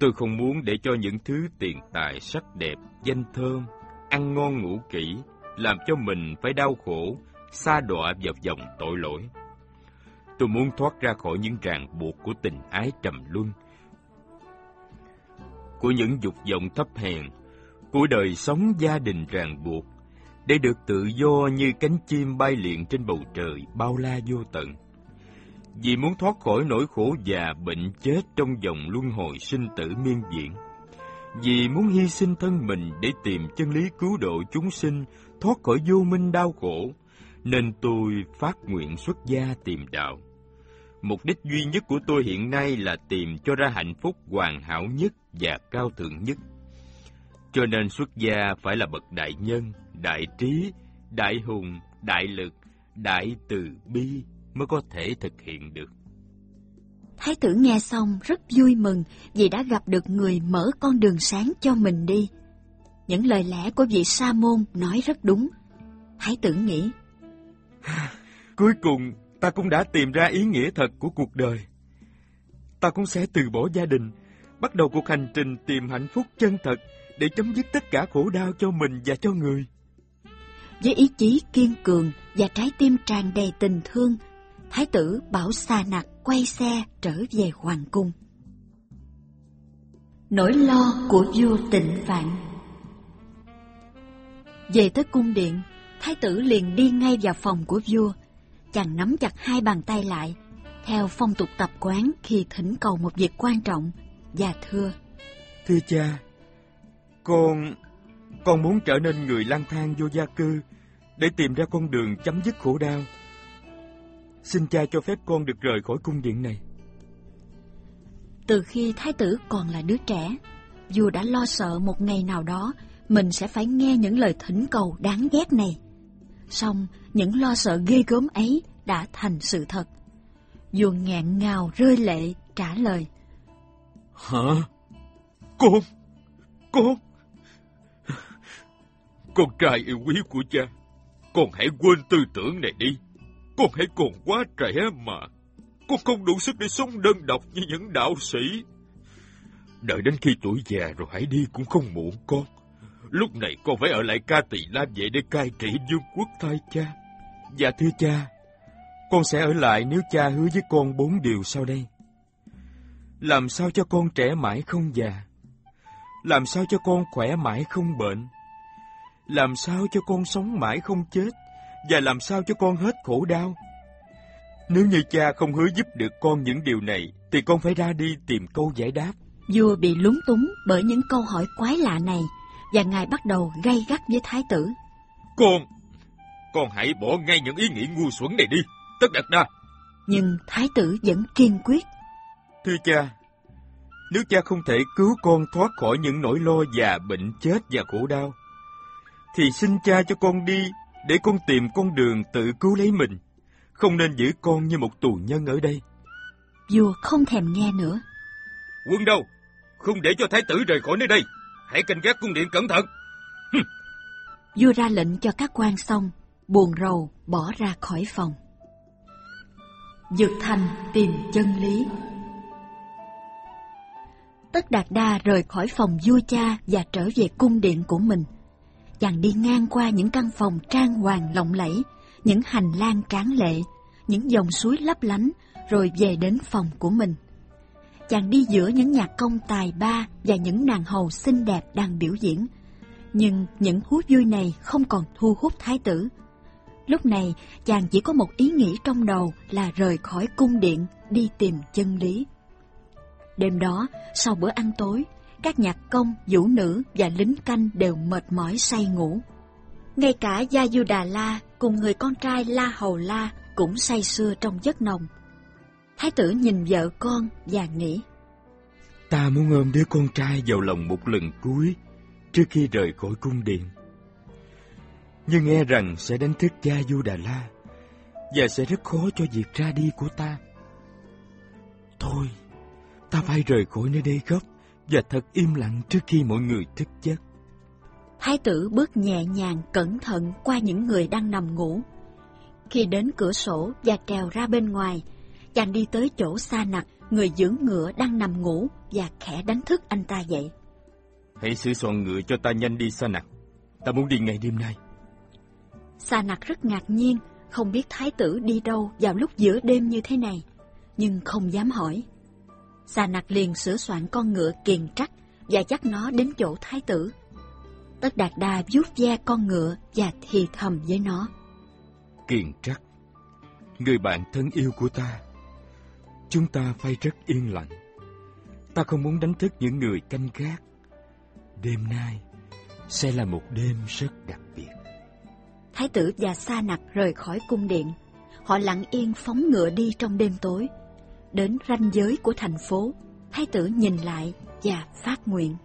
Tôi không muốn để cho những thứ tiền tài sắc đẹp, danh thơm, ăn ngon ngủ kỹ, làm cho mình phải đau khổ, xa đọa vào vòng tội lỗi. Tôi muốn thoát ra khỏi những ràng buộc của tình ái trầm luân, của những dục vọng thấp hèn, của đời sống gia đình ràng buộc, để được tự do như cánh chim bay liền trên bầu trời bao la vô tận. Vì muốn thoát khỏi nỗi khổ già bệnh chết trong dòng luân hồi sinh tử miên diện. Vì muốn hy sinh thân mình để tìm chân lý cứu độ chúng sinh thoát khỏi vô minh đau khổ, nên tôi phát nguyện xuất gia tìm đạo. Mục đích duy nhất của tôi hiện nay là tìm cho ra hạnh phúc hoàn hảo nhất và cao thượng nhất. Cho nên xuất gia phải là bậc đại nhân, đại trí, đại hùng, đại lực, đại từ bi mới có thể thực hiện được. Thái tử nghe xong rất vui mừng vì đã gặp được người mở con đường sáng cho mình đi. Những lời lẽ của vị sa môn nói rất đúng. Thái tử nghĩ, Cuối cùng, ta cũng đã tìm ra ý nghĩa thật của cuộc đời. Ta cũng sẽ từ bỏ gia đình, bắt đầu cuộc hành trình tìm hạnh phúc chân thật để chấm dứt tất cả khổ đau cho mình và cho người. với ý chí kiên cường và trái tim tràn đầy tình thương, Thái tử bảo Sa Nặc quay xe trở về hoàng cung. Nỗi lo của vua tịnh vạn Về tới cung điện, Thái tử liền đi ngay vào phòng của vua. Chàng nắm chặt hai bàn tay lại, theo phong tục tập quán khi thỉnh cầu một việc quan trọng, và thưa. thưa cha, con... con muốn trở nên người lang thang vô gia cư để tìm ra con đường chấm dứt khổ đau. Xin cha cho phép con được rời khỏi cung điện này. Từ khi thái tử còn là đứa trẻ, vua đã lo sợ một ngày nào đó mình sẽ phải nghe những lời thỉnh cầu đáng ghét này xong những lo sợ ghê gớm ấy đã thành sự thật. Duồn nghẹn ngào rơi lệ trả lời. Hả? Con? Con? Con trai yêu quý của cha, con hãy quên tư tưởng này đi. Con hãy còn quá trẻ mà. Con không đủ sức để sống đơn độc như những đạo sĩ. Đợi đến khi tuổi già rồi hãy đi cũng không muộn con. Lúc này con phải ở lại ca tỳ la vệ để cai trị vương quốc thay cha. Dạ thưa cha, con sẽ ở lại nếu cha hứa với con bốn điều sau đây. Làm sao cho con trẻ mãi không già? Làm sao cho con khỏe mãi không bệnh? Làm sao cho con sống mãi không chết? Và làm sao cho con hết khổ đau? Nếu như cha không hứa giúp được con những điều này, thì con phải ra đi tìm câu giải đáp. Vua bị lúng túng bởi những câu hỏi quái lạ này, và ngài bắt đầu gay gắt với thái tử. Con, con hãy bỏ ngay những ý nghĩ ngu xuẩn này đi, tất đặt đa. Nhưng thái tử vẫn kiên quyết. Thưa cha, nếu cha không thể cứu con thoát khỏi những nỗi lo già bệnh chết và khổ đau, thì xin cha cho con đi để con tìm con đường tự cứu lấy mình, không nên giữ con như một tù nhân ở đây. Vua không thèm nghe nữa. Quân đâu? Không để cho thái tử rời khỏi nơi đây. Hãy canh gác cung điện cẩn thận. Vua ra lệnh cho các quan xong, buồn rầu bỏ ra khỏi phòng. Dược Thành tìm chân lý Tất Đạt Đa rời khỏi phòng vua cha và trở về cung điện của mình. Chàng đi ngang qua những căn phòng trang hoàng lộng lẫy, những hành lang tráng lệ, những dòng suối lấp lánh, rồi về đến phòng của mình. Chàng đi giữa những nhạc công tài ba và những nàng hầu xinh đẹp đang biểu diễn. Nhưng những thú vui này không còn thu hút thái tử. Lúc này, chàng chỉ có một ý nghĩ trong đầu là rời khỏi cung điện, đi tìm chân lý. Đêm đó, sau bữa ăn tối, các nhạc công, vũ nữ và lính canh đều mệt mỏi say ngủ. Ngay cả Gia Du Đà La cùng người con trai La Hầu La cũng say sưa trong giấc nồng. Thái tử nhìn vợ con và nghĩ. Ta muốn ôm đứa con trai vào lòng một lần cuối trước khi rời khỏi cung điện. Nhưng nghe rằng sẽ đánh thức Gia Du Đà La và sẽ rất khó cho việc ra đi của ta. Thôi, ta phải rời khỏi nơi đây gấp và thật im lặng trước khi mọi người thức giấc. Thái tử bước nhẹ nhàng cẩn thận qua những người đang nằm ngủ. Khi đến cửa sổ và trèo ra bên ngoài, chàng đi tới chỗ xa nặc, người dưỡng ngựa đang nằm ngủ và khẽ đánh thức anh ta dậy. Hãy sửa soạn ngựa cho ta nhanh đi xa nặc. Ta muốn đi ngay đêm nay. Sa nặc rất ngạc nhiên, không biết thái tử đi đâu vào lúc giữa đêm như thế này, nhưng không dám hỏi. Sa nặc liền sửa soạn con ngựa kiền trắc và dắt nó đến chỗ thái tử. Tất Đạt Đa vuốt ve con ngựa và thì thầm với nó. Kiền trắc, người bạn thân yêu của ta, chúng ta phải rất yên lặng. Ta không muốn đánh thức những người canh gác. Đêm nay sẽ là một đêm rất đặc biệt. Thái tử và Sa nặc rời khỏi cung điện. Họ lặng yên phóng ngựa đi trong đêm tối. Đến ranh giới của thành phố, thái tử nhìn lại và phát nguyện.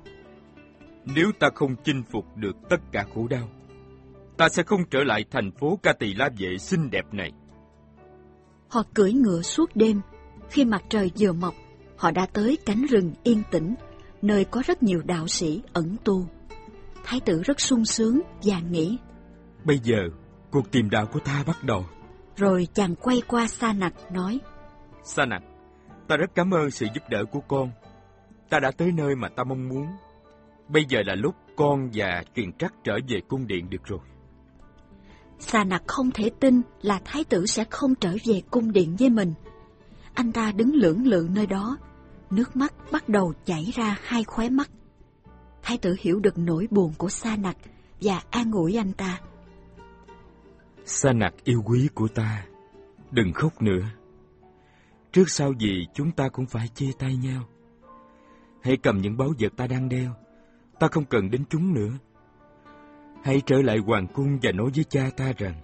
Nếu ta không chinh phục được tất cả khổ đau, ta sẽ không trở lại thành phố Ca Tỳ La Vệ xinh đẹp này. Họ cưỡi ngựa suốt đêm. Khi mặt trời vừa mọc, họ đã tới cánh rừng yên tĩnh, nơi có rất nhiều đạo sĩ ẩn tu. Thái tử rất sung sướng và nghĩ. Bây giờ, cuộc tìm đạo của ta bắt đầu. Rồi chàng quay qua Sa nặc nói. Sa nặc, ta rất cảm ơn sự giúp đỡ của con. Ta đã tới nơi mà ta mong muốn. Bây giờ là lúc con và truyền trắc trở về cung điện được rồi. Sa nặc không thể tin là thái tử sẽ không trở về cung điện với mình. Anh ta đứng lưỡng lự nơi đó, nước mắt bắt đầu chảy ra hai khóe mắt. Thái tử hiểu được nỗi buồn của Sa nặc và an ủi anh ta. Sa nặc yêu quý của ta, đừng khóc nữa. Trước sau gì chúng ta cũng phải chia tay nhau. Hãy cầm những báu vật ta đang đeo. Ta không cần đến chúng nữa. Hãy trở lại hoàng cung và nói với cha ta rằng,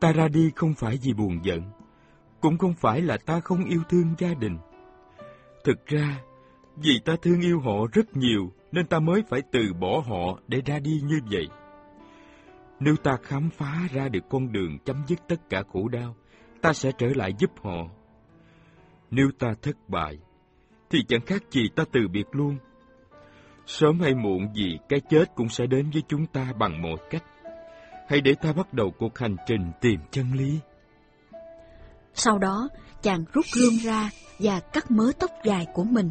ta ra đi không phải vì buồn giận, cũng không phải là ta không yêu thương gia đình. Thực ra, vì ta thương yêu họ rất nhiều nên ta mới phải từ bỏ họ để ra đi như vậy. Nếu ta khám phá ra được con đường chấm dứt tất cả khổ đau, ta sẽ trở lại giúp họ. Nếu ta thất bại, thì chẳng khác gì ta từ biệt luôn. Sớm hay muộn gì cái chết cũng sẽ đến với chúng ta bằng mọi cách. Hãy để ta bắt đầu cuộc hành trình tìm chân lý. Sau đó, chàng rút gươm ra và cắt mớ tóc dài của mình,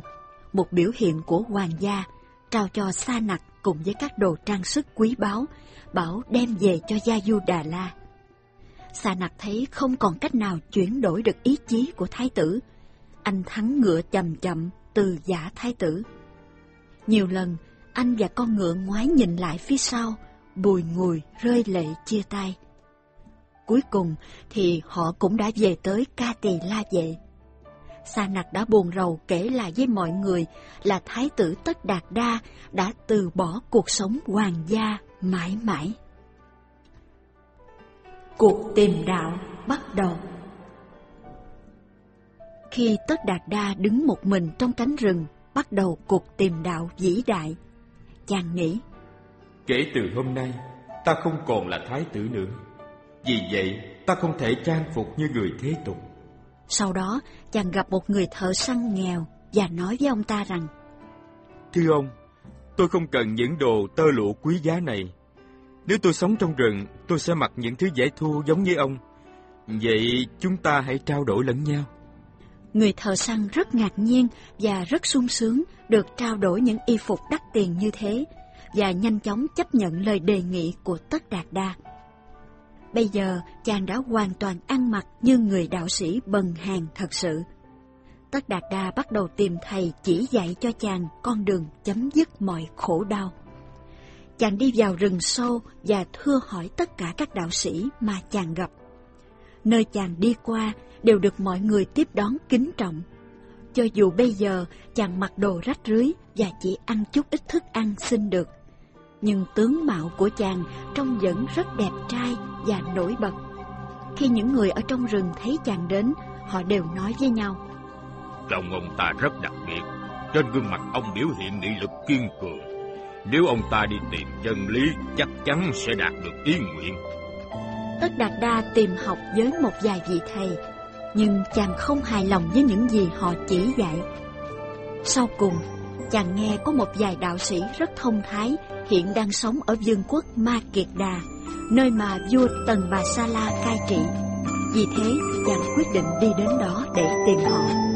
một biểu hiện của hoàng gia, trao cho Sa Nặc cùng với các đồ trang sức quý báu, bảo đem về cho Gia Du Đà La. Sa Nặc thấy không còn cách nào chuyển đổi được ý chí của thái tử. Anh thắng ngựa chậm chậm từ giả thái tử. Nhiều lần, anh và con ngựa ngoái nhìn lại phía sau, bùi ngùi rơi lệ chia tay. Cuối cùng thì họ cũng đã về tới Ca Tỳ La Vệ. Sa Nặc đã buồn rầu kể lại với mọi người là Thái tử Tất Đạt Đa đã từ bỏ cuộc sống hoàng gia mãi mãi. Cuộc tìm đạo bắt đầu Khi Tất Đạt Đa đứng một mình trong cánh rừng, bắt đầu cuộc tìm đạo vĩ đại, chàng nghĩ Kể từ hôm nay, ta không còn là thái tử nữa. Vì vậy, ta không thể trang phục như người thế tục. Sau đó, chàng gặp một người thợ săn nghèo và nói với ông ta rằng Thưa ông, tôi không cần những đồ tơ lụa quý giá này. Nếu tôi sống trong rừng, tôi sẽ mặc những thứ dễ thu giống như ông. Vậy chúng ta hãy trao đổi lẫn nhau. Người thợ săn rất ngạc nhiên và rất sung sướng được trao đổi những y phục đắt tiền như thế và nhanh chóng chấp nhận lời đề nghị của Tất Đạt Đa. Bây giờ chàng đã hoàn toàn ăn mặc như người đạo sĩ bần hàng thật sự. Tất Đạt Đa bắt đầu tìm thầy chỉ dạy cho chàng con đường chấm dứt mọi khổ đau. Chàng đi vào rừng sâu và thưa hỏi tất cả các đạo sĩ mà chàng gặp. Nơi chàng đi qua đều được mọi người tiếp đón kính trọng. Cho dù bây giờ chàng mặc đồ rách rưới và chỉ ăn chút ít thức ăn xin được, nhưng tướng mạo của chàng trông vẫn rất đẹp trai và nổi bật. Khi những người ở trong rừng thấy chàng đến, họ đều nói với nhau. Trông ông ta rất đặc biệt, trên gương mặt ông biểu hiện nghị lực kiên cường. Nếu ông ta đi tìm chân lý, chắc chắn sẽ đạt được ý nguyện. Tất Đạt Đa tìm học với một vài vị thầy, nhưng chàng không hài lòng với những gì họ chỉ dạy. Sau cùng, chàng nghe có một vài đạo sĩ rất thông thái hiện đang sống ở vương quốc Ma Kiệt Đà, nơi mà vua Tần Bà Sa La cai trị. Vì thế, chàng quyết định đi đến đó để tìm họ.